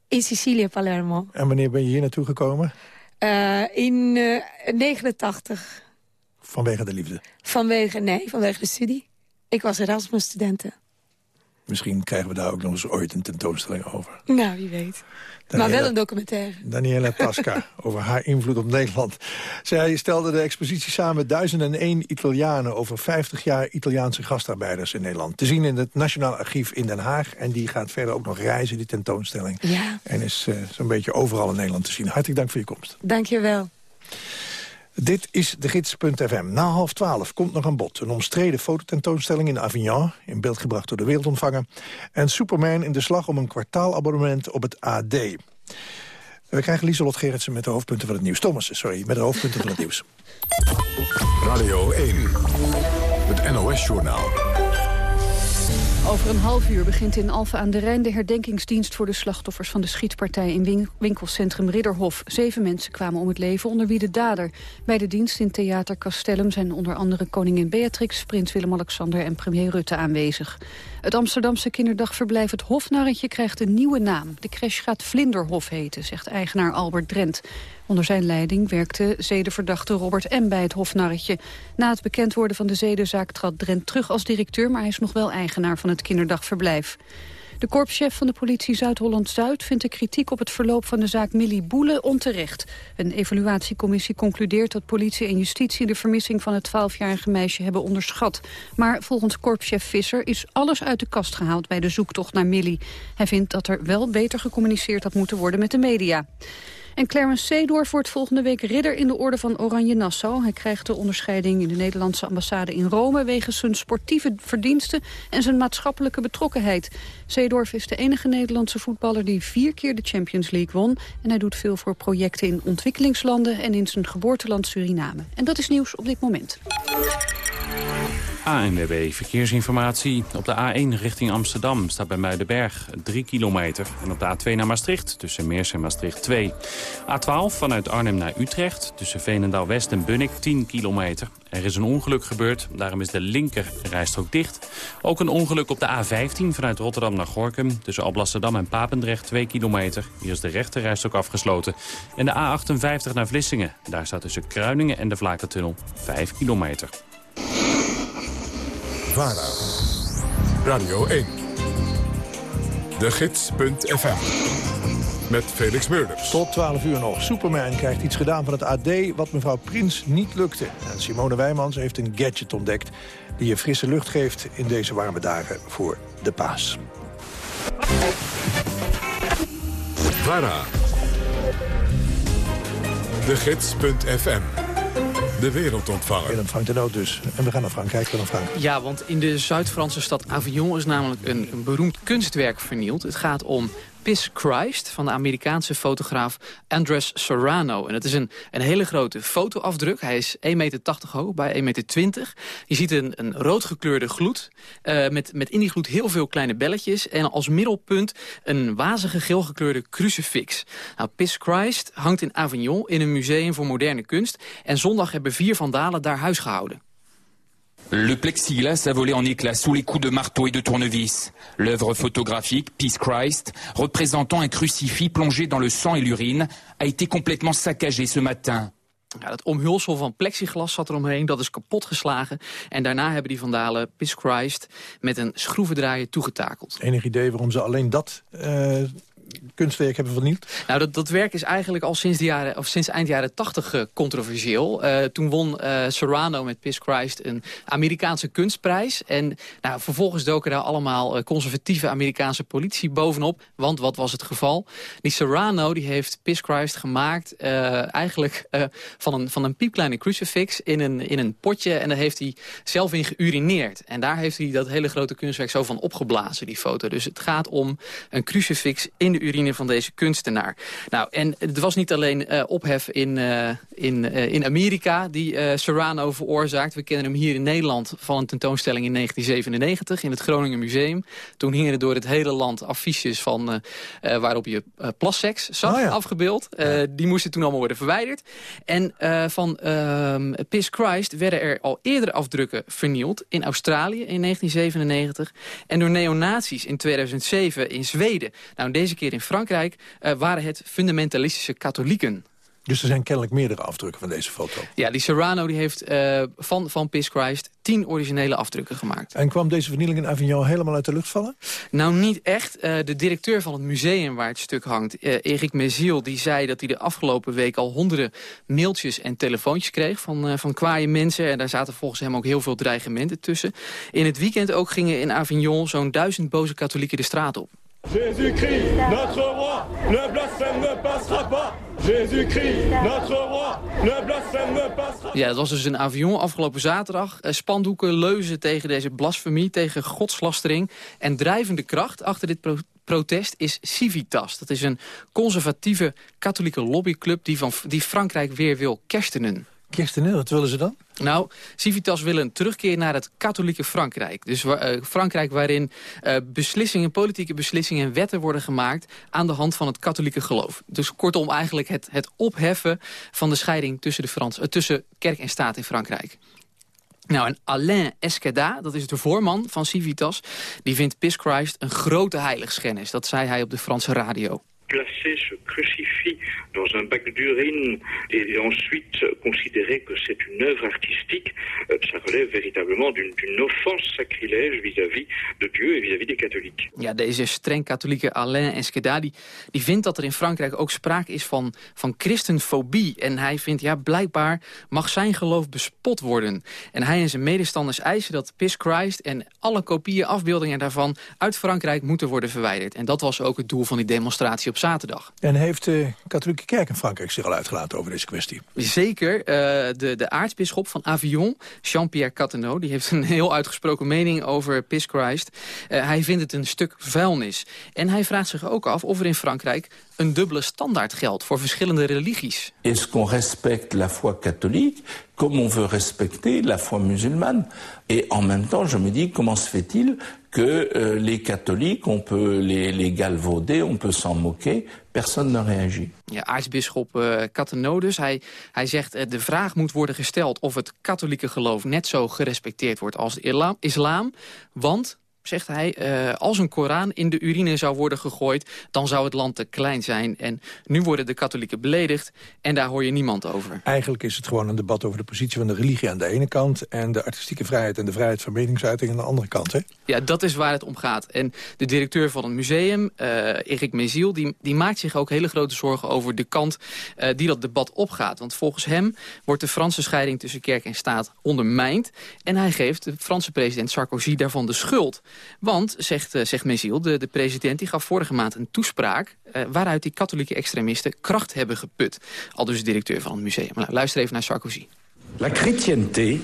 In Sicilië, Palermo. En wanneer ben je hier naartoe gekomen? Uh, in uh, 89. Vanwege de liefde? Vanwege, nee, vanwege de studie. Ik was Erasmus-studenten. Misschien krijgen we daar ook nog eens ooit een tentoonstelling over. Nou, wie weet. Daniela, maar wel een documentaire. Daniela Tasca, *laughs* over haar invloed op Nederland. Zij stelde de expositie samen 1001 Italianen... over 50 jaar Italiaanse gastarbeiders in Nederland. Te zien in het Nationaal Archief in Den Haag. En die gaat verder ook nog reizen, die tentoonstelling. Ja. En is uh, zo'n beetje overal in Nederland te zien. Hartelijk dank voor je komst. Dank je wel. Dit is de gids.fm. Na half twaalf komt nog een bod. Een omstreden fototentoonstelling in Avignon, in beeld gebracht door de Wereldontvanger. En Superman in de slag om een kwartaalabonnement op het AD. We krijgen Lieselot Gerritsen met de hoofdpunten van het nieuws. Thomas, sorry, met de hoofdpunten van het nieuws. Radio 1, het NOS-journaal. Over een half uur begint in Alphen aan de Rijn de herdenkingsdienst voor de slachtoffers van de schietpartij in winkelcentrum Ridderhof. Zeven mensen kwamen om het leven, onder wie de dader. Bij de dienst in Theater Castellum zijn onder andere koningin Beatrix, prins Willem-Alexander en premier Rutte aanwezig. Het Amsterdamse kinderdagverblijf Het Hofnarretje krijgt een nieuwe naam. De crash gaat Vlinderhof heten, zegt eigenaar Albert Drent. Onder zijn leiding werkte zedenverdachte Robert M. bij het Hofnarretje. Na het bekend worden van de zedenzaak trad Drent terug als directeur... maar hij is nog wel eigenaar van het kinderdagverblijf. De korpschef van de politie Zuid-Holland-Zuid vindt de kritiek op het verloop van de zaak Millie Boele onterecht. Een evaluatiecommissie concludeert dat politie en justitie de vermissing van het 12-jarige meisje hebben onderschat. Maar volgens korpschef Visser is alles uit de kast gehaald bij de zoektocht naar Millie. Hij vindt dat er wel beter gecommuniceerd had moeten worden met de media. En Clarence Seedorf wordt volgende week ridder in de orde van Oranje Nassau. Hij krijgt de onderscheiding in de Nederlandse ambassade in Rome... wegens zijn sportieve verdiensten en zijn maatschappelijke betrokkenheid. Seedorf is de enige Nederlandse voetballer die vier keer de Champions League won. En hij doet veel voor projecten in ontwikkelingslanden en in zijn geboorteland Suriname. En dat is nieuws op dit moment. ANWB Verkeersinformatie. Op de A1 richting Amsterdam staat bij Muidenberg 3 kilometer. En op de A2 naar Maastricht tussen Meers en Maastricht 2. A12 vanuit Arnhem naar Utrecht tussen Veenendaal West en Bunnik 10 kilometer. Er is een ongeluk gebeurd, daarom is de linker rijstrook dicht. Ook een ongeluk op de A15 vanuit Rotterdam naar Gorkum... tussen Alblasserdam en Papendrecht 2 kilometer. Hier is de rechter rijstrook afgesloten. En de A58 naar Vlissingen. Daar staat tussen Kruiningen en de Vlakentunnel 5 kilometer. VARA. Radio 1. De Gids.fm. Met Felix Meurders. Tot 12 uur nog. Superman krijgt iets gedaan van het AD wat mevrouw Prins niet lukte. En Simone Wijmans heeft een gadget ontdekt... die je frisse lucht geeft in deze warme dagen voor de paas. VARA. De Gids.fm. De wereldontvanger. Willem Frank de dus. En we gaan naar Frankrijk. Willem Frank. Ja, want in de Zuid-Franse stad Avignon is namelijk een, een beroemd kunstwerk vernield. Het gaat om Piss Christ van de Amerikaanse fotograaf Andres Serrano. En het is een, een hele grote fotoafdruk. Hij is 1,80 meter hoog bij 1,20 meter. Je ziet een, een roodgekleurde gloed uh, met, met in die gloed heel veel kleine belletjes. En als middelpunt een wazige geelgekleurde crucifix. Nou, Piss Christ hangt in Avignon in een museum voor moderne kunst. En zondag hebben vier vandalen daar huis gehouden. Le plexiglas a volé en éclats sous les coups de marteau et de tournevis. L'œuvre photographique, Peace Christ, représentant un crucifix plongé dans le sang et l'urine, a été complètement saccagé ce matin. Ja, dat omhulsel van plexiglas zat er omheen, dat is kapotgeslagen. En daarna hebben die vandalen Peace Christ met een schroevendraaier toegetakeld. Enig idee waarom ze alleen dat uh, kunstwerk hebben vernield? Nou, dat, dat werk is eigenlijk al sinds, de jaren, of sinds eind jaren tachtig uh, controversieel. Uh, toen won uh, Serrano met Piss Christ een Amerikaanse kunstprijs. En nou, vervolgens doken daar allemaal conservatieve Amerikaanse politici bovenop. Want wat was het geval? Die Serrano die heeft Piss Christ gemaakt eigenlijk van, een, van een piepkleine crucifix in een, in een potje. En daar heeft hij zelf in geurineerd. En daar heeft hij dat hele grote kunstwerk zo van opgeblazen, die foto. Dus het gaat om een crucifix in de urine van deze kunstenaar. Nou, en het was niet alleen uh, ophef in, uh, in, uh, in Amerika die Serrano veroorzaakt. We kennen hem hier in Nederland van een tentoonstelling in 1997 in het Groningen Museum. Toen hingen er door het hele land affiches van waarop je plasseks zag oh ja. afgebeeld. Die moesten toen allemaal worden verwijderd. En van ehm, Piss Christ werden er al eerder afdrukken vernield in Australië in 1997 en door neonazies in 2007 in Zweden. Nou, deze keer in Frankrijk uh, waren het fundamentalistische katholieken. Dus er zijn kennelijk meerdere afdrukken van deze foto. Ja, die Serrano die heeft uh, van, van Piss Christ tien originele afdrukken gemaakt. En kwam deze vernieling in Avignon helemaal uit de lucht vallen? Nou, niet echt. Uh, de directeur van het museum waar het stuk hangt, uh, Erik Meziel... die zei dat hij de afgelopen week al honderden mailtjes en telefoontjes kreeg... van, van kwaaie mensen. En daar zaten volgens hem ook heel veel dreigementen tussen. In het weekend ook gingen in Avignon zo'n duizend boze katholieken de straat op. Jésus-Christ, notre roi, le blasphème ne passera pas. Notre roi, le Ja, dat was dus in Avion afgelopen zaterdag. Eh, spandoeken leuzen tegen deze blasfemie, tegen godslastering. En drijvende kracht achter dit pro protest is Civitas. Dat is een conservatieve katholieke lobbyclub die, van, die Frankrijk weer wil kerstenen. Kerstenen, wat willen ze dan? Nou, Civitas wil een terugkeer naar het katholieke Frankrijk. Dus uh, Frankrijk waarin uh, beslissingen, politieke beslissingen en wetten worden gemaakt... aan de hand van het katholieke geloof. Dus kortom eigenlijk het, het opheffen van de scheiding tussen, de Frans, uh, tussen kerk en staat in Frankrijk. Nou, en Alain Escada, dat is de voorman van Civitas... die vindt Piss Christ een grote heiligschennis. Dat zei hij op de Franse radio. Placer ce crucifix dans un bac d'urine et ensuite considérer que c'est une œuvre artistique, euh, ça relève véritablement d'une offense sacrilège vis-à-vis -vis de Dieu et vis-à-vis -vis des catholiques. Ja, deze streng katholieke Alain Esqueda, die, die vindt dat er in Frankrijk ook sprake is van, van christenfobie. En hij vindt, ja, blijkbaar mag zijn geloof bespot worden. En hij en zijn medestanders eisen dat Piss Christ en alle kopieën, afbeeldingen daarvan uit Frankrijk moeten worden verwijderd. En dat was ook het doel van die demonstratie zaterdag. En heeft de katholieke kerk in Frankrijk zich al uitgelaten over deze kwestie? Zeker. Uh, de, de aartsbisschop van Avignon, Jean-Pierre Cateneau... die heeft een heel uitgesproken mening over Piss Christ. Uh, hij vindt het een stuk vuilnis. En hij vraagt zich ook af of er in Frankrijk een dubbele standaard geldt voor verschillende religies. Est-ce qu'on respecte la foi catholique comme on veut respecter la foi musulmane Et en même temps, je me dis, comment se fait-il que euh, les catholiques, on peut les, les galvauder, on peut s'en moquer, personne ne réagit. Ja, aartsbisschop uh, Catenodus, hij, hij zegt uh, de vraag moet worden gesteld of het katholieke geloof net zo gerespecteerd wordt als de islam, want zegt hij, uh, als een Koran in de urine zou worden gegooid... dan zou het land te klein zijn. En nu worden de katholieken beledigd en daar hoor je niemand over. Eigenlijk is het gewoon een debat over de positie van de religie aan de ene kant... en de artistieke vrijheid en de vrijheid van meningsuiting aan de andere kant. Hè? Ja, dat is waar het om gaat. En de directeur van het museum, uh, Erik Meziel... Die, die maakt zich ook hele grote zorgen over de kant uh, die dat debat opgaat. Want volgens hem wordt de Franse scheiding tussen kerk en staat ondermijnd... en hij geeft de Franse president Sarkozy daarvan de schuld. Want, zegt, uh, zegt de, de president die gaf vorige maand een toespraak... Uh, waaruit die katholieke extremisten kracht hebben geput. Al dus de directeur van het museum. Nou, luister even naar Sarkozy. La chrétienté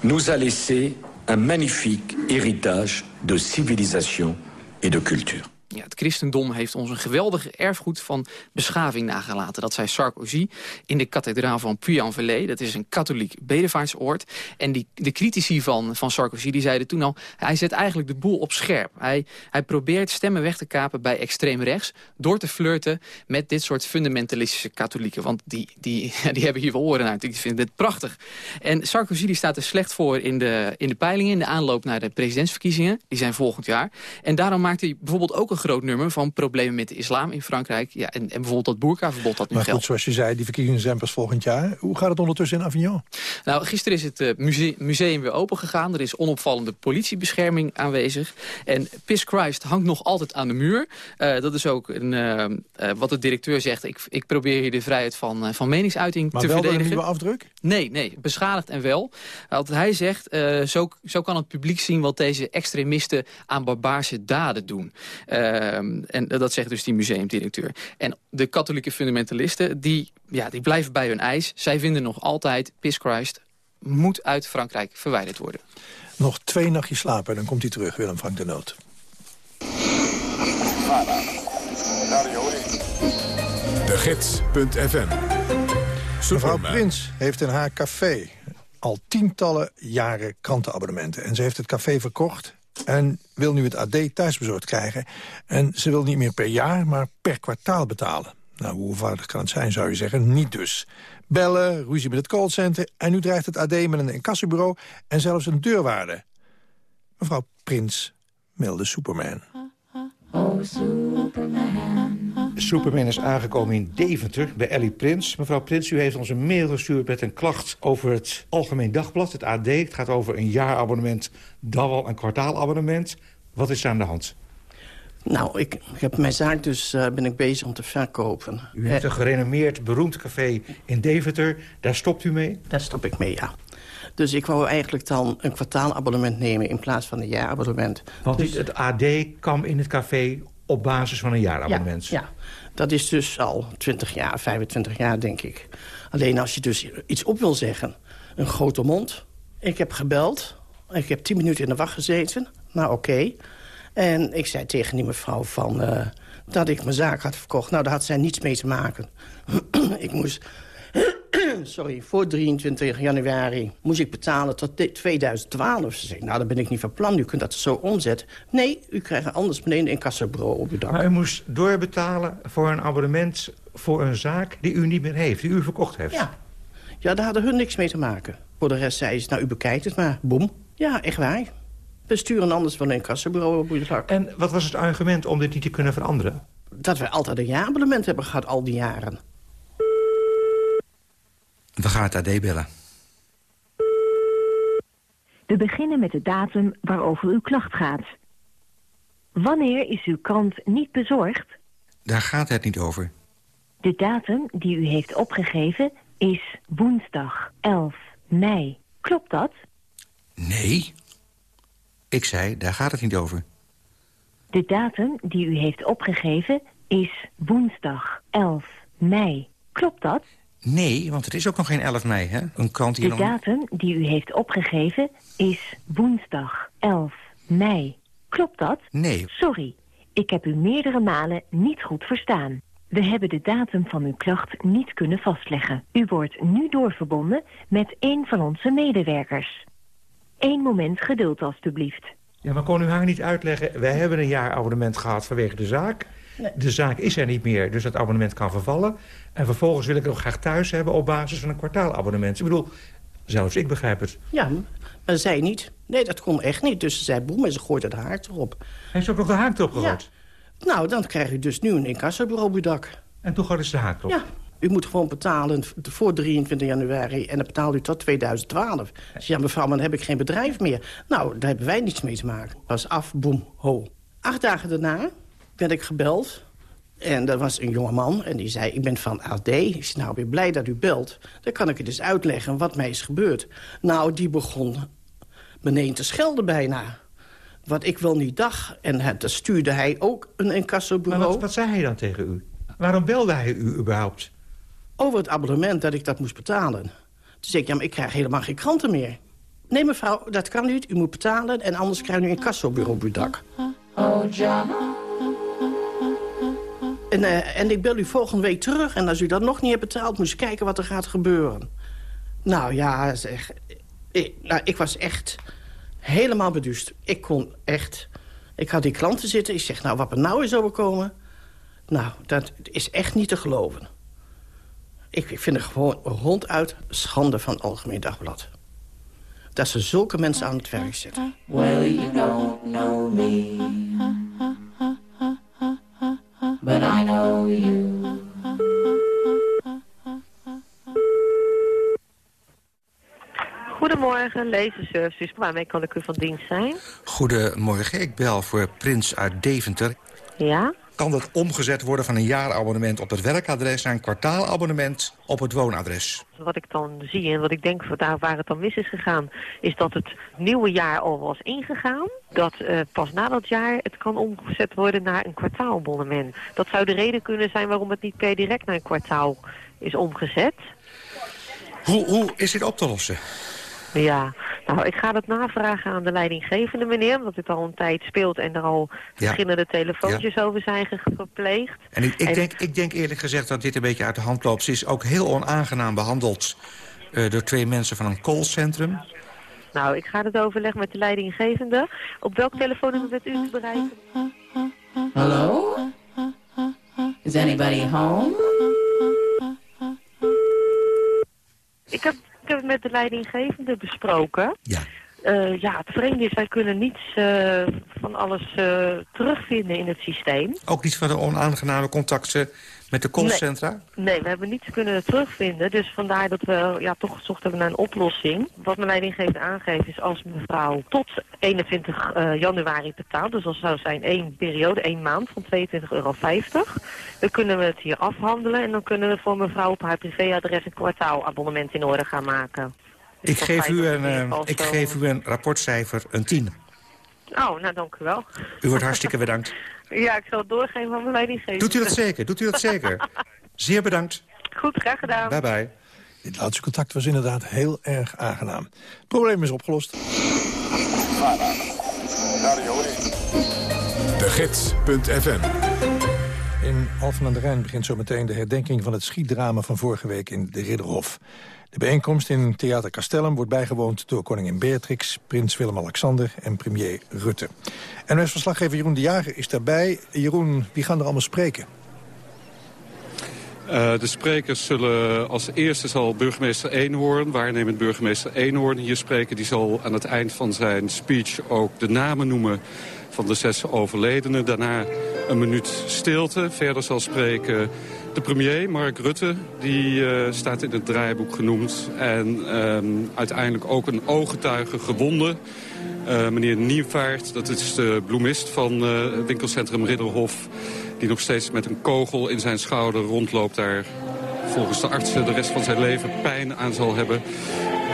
nous a laissé un magnifique héritage de civilisation et de culture. Ja, het christendom heeft ons een geweldige erfgoed van beschaving nagelaten. Dat zei Sarkozy in de kathedraal van Puy-en-Velay. Dat is een katholiek bedevaartsoord. En die, de critici van, van Sarkozy die zeiden toen al... hij zet eigenlijk de boel op scherp. Hij, hij probeert stemmen weg te kapen bij extreem rechts... door te flirten met dit soort fundamentalistische katholieken. Want die, die, *laughs* die hebben hier wel oren uit. Die vinden dit prachtig. En Sarkozy die staat er slecht voor in de, in de peilingen... in de aanloop naar de presidentsverkiezingen. Die zijn volgend jaar. En daarom maakt hij bijvoorbeeld ook een groot nummer... van problemen met de islam in Frankrijk. Ja, en, en bijvoorbeeld dat boerkaverbod dat nu Maar geldt. goed, zoals je zei, die verkiezingen zijn pas volgend jaar. Hoe gaat het ondertussen in Avignon? Nou, gisteren is het eh, muse- museum weer open gegaan. Er is onopvallende politiebescherming aanwezig. En Piss Christ hangt nog altijd aan de muur. Eh, dat is ook een, eh, wat de directeur zegt. Ik, ik probeer hier de vrijheid van, van meningsuiting Maar te wel door een verdedigen. nieuwe afdruk? Nee, nee, beschadigd en wel. Want hij zegt, zo, zo kan het publiek zien wat deze extremisten aan barbaarse daden doen. Ehm, en dat zegt dus die museumdirecteur. En de katholieke fundamentalisten, die, ja, die blijven bij hun eis. Zij vinden nog altijd, Piss Christ moet uit Frankrijk verwijderd worden. Nog twee nachtjes slapen en dan komt hij terug, Willem Frank de Noot. De Gids.fm. Mevrouw. Prins heeft in haar café al tientallen jaren krantenabonnementen. En ze heeft het café verkocht en wil nu het AD thuisbezorgd krijgen. En ze wil niet meer per jaar, maar per kwartaal betalen. Nou, hoe eenvoudig kan het zijn, zou je zeggen? Niet dus. Bellen, ruzie met het callcenter... en nu dreigt het AD met een incassobureau en zelfs een deurwaarde. Mevrouw Prins mailde Superman. Superman is aangekomen in Deventer bij Ellie Prins. Mevrouw Prins, u heeft ons een mail gestuurd met een klacht over het Algemeen Dagblad, het AD. Het gaat over een jaarabonnement, dan wel een kwartaalabonnement. Wat is er aan de hand? Nou, ik, ik heb mijn zaak dus eh, ben ik bezig om te verkopen. U heeft Eh, een gerenommeerd, beroemd café in Deventer. Daar stopt u mee? Daar stop ik mee, ja. Dus ik wou eigenlijk dan een kwartaalabonnement nemen in plaats van een jaarabonnement. Want Dus- het AD kwam in het café op basis van een jaarabonnement. Ja, dat is dus al 20 jaar, 25 jaar, denk ik. Alleen als je dus iets op wil zeggen, een grote mond. Ik heb gebeld, ik heb 10 minuten in de wacht gezeten. Nou, oké. En ik zei tegen die mevrouw van, eh, dat ik mijn zaak had verkocht. Nou, daar had zij niets mee te maken. *clears throat* ik moest... Sorry, voor 23 januari moest ik betalen tot de- 2012. Ze zei, nou, dan ben ik niet van plan. U kunt dat zo omzetten. Nee, u krijgt anders beneden een kassabureau op uw dak. Maar u moest doorbetalen voor een abonnement voor een zaak die u niet meer heeft, die u verkocht heeft. Ja. Ja, daar hadden hun niks mee te maken. Voor de rest zei ze, nou, u bekijkt het maar. Boem. Ja, echt waar. We sturen anders van een kassabureau op uw dak. En wat was het argument om dit niet te kunnen veranderen? Dat we altijd een jaarabonnement hebben gehad, al die jaren. We gaan het AD bellen. We beginnen met de datum waarover uw klacht gaat. Wanneer is uw krant niet bezorgd? Daar gaat het niet over. De datum die u heeft opgegeven is woensdag 11 mei. Klopt dat? Nee. Ik zei, daar gaat het niet over. De datum die u heeft opgegeven is woensdag 11 mei. Klopt dat? Nee, want het is ook nog geen 11 mei, hè? Een krant die De datum die u heeft opgegeven is woensdag 11 mei. Klopt dat? Nee. Sorry, ik heb u meerdere malen niet goed verstaan. We hebben de datum van uw klacht niet kunnen vastleggen. U wordt nu doorverbonden met een van onze medewerkers. Eén moment geduld alstublieft. Ja, maar kon u haar niet uitleggen... wij hebben een jaarabonnement gehad vanwege de zaak. De zaak is er niet meer, dus dat abonnement kan vervallen. En vervolgens wil ik het nog graag thuis hebben... op basis van een kwartaalabonnement. Ik bedoel, zelfs ik begrijp het. Ja, maar zij niet. Nee, dat kon echt niet. Dus ze zei boem en ze gooide de haak erop. Heeft ze ook nog de haak erop gegooid? Nou, dan krijg u dus nu een incassobureau op uw dak. En toen gooide ze de haak erop? Ja. U moet gewoon betalen voor 23 januari en dan betaalt u tot 2012. Dus ja, mevrouw, maar dan heb ik geen bedrijf meer. Nou, daar hebben wij niets mee te maken. Was af, boem, ho. Acht dagen daarna werd ik gebeld. En dat was een jongeman en die zei, ik ben van AD. Ik zei, nou, ik ben blij dat u belt. Dan kan ik u dus uitleggen wat mij is gebeurd. Nou, die begon beneden te schelden bijna. Wat ik wel niet dacht. En het, dan stuurde hij ook een incassobureau. Maar wat, wat zei hij dan tegen u? Waarom belde hij u überhaupt? over het abonnement dat ik dat moest betalen. Toen zei ik, ja, maar ik krijg helemaal geen kranten meer. Nee, mevrouw, dat kan niet. U moet betalen en anders krijgt u een kassobureau op uw dak. Oh, Jah, En, eh, en ik bel u volgende week terug. En als u dat nog niet hebt betaald, moet je kijken wat er gaat gebeuren. Nou ja, zeg. Ik, nou, ik was echt helemaal beduust. Ik kon echt... Ik had die klanten zitten. Ik zeg, nou, wat er nou is overkomen... Nou, dat is echt niet te geloven. Ik, ik vind het gewoon ronduit schande van Algemeen Dagblad. Dat ze zulke mensen aan het werk zetten. Well, you don't know me, know you. Goedemorgen, lezenservices. Waarmee kan ik u van dienst zijn? Goedemorgen, ik bel voor Prins uit Deventer. Ja? Kan dat omgezet worden van een jaarabonnement op het werkadres... naar een kwartaalabonnement op het woonadres? Wat ik dan zie en wat ik denk voor daar waar het dan mis is gegaan... is dat het nieuwe jaar al was ingegaan. Dat eh, pas na dat jaar het kan omgezet worden naar een kwartaalabonnement. Dat zou de reden kunnen zijn waarom het niet per direct naar een kwartaal is omgezet. Hoe, hoe is dit op te lossen? Ja, nou, ik ga dat navragen aan de leidinggevende meneer, omdat dit al een tijd speelt en er al verschillende telefoontjes over zijn ge- gepleegd. En ik, ik, Denk, ik denk eerlijk gezegd dat dit een beetje uit de hand loopt. Ze is ook heel onaangenaam behandeld eh, door twee mensen van een callcentrum. Nou, ik ga het overleggen met de leidinggevende. Op welk telefoonnummer bent u te bereiken? Hello? Is anybody home? Ik heb, ik heb het met de leidinggevende besproken. Ja. Eh, ja, het vreemde is, wij kunnen niets eh, van alles eh, terugvinden in het systeem. Ook niet van de onaangename contacten met de callcentra? Nee, we hebben niets kunnen terugvinden. Dus vandaar dat we ja, toch gezocht hebben naar een oplossing. Wat mijn leidinggevende aangeeft is als mevrouw tot 21 eh, januari betaalt. Dus dat zou zijn één periode, één maand van 22,50 euro. Dan kunnen we het hier afhandelen. En dan kunnen we voor mevrouw op haar privéadres een kwartaalabonnement in orde gaan maken. Dus Ik geef, u feit een, eh, ik geef u een rapportcijfer, een 10. Oh, nou dank u wel. U wordt hartstikke bedankt. *laughs* Ja, ik zal het doorgeven aan mijn leidinggevende. Doet u dat zeker? Doet u dat zeker? *laughs* Zeer bedankt. Goed, graag gedaan. Bye bye. Dit laatste contact was inderdaad heel erg aangenaam. Het probleem is opgelost. De Gids.fm In Alphen aan de Rijn begint zo meteen de herdenking van het schietdrama van vorige week in de Ridderhof. De bijeenkomst in Theater Castellum wordt bijgewoond door koningin Beatrix, prins Willem-Alexander en premier Rutte. En verslaggever Jeroen de Jager is daarbij. Jeroen, wie gaan er allemaal spreken? Uh, de sprekers zullen als eerste zal burgemeester Eenhoorn, waarnemend burgemeester Eenhoorn hier spreken. Die zal aan het eind van zijn speech ook de namen noemen van de zes overledenen. Daarna een minuut stilte. Verder zal spreken de premier, Mark Rutte. Die uh, staat in het draaiboek genoemd. En um, uiteindelijk ook een ooggetuige gewonde. Uh, meneer Nieuwvaart, dat is de bloemist van winkelcentrum Ridderhof die nog steeds met een kogel in zijn schouder rondloopt... daar volgens de artsen de rest van zijn leven pijn aan zal hebben.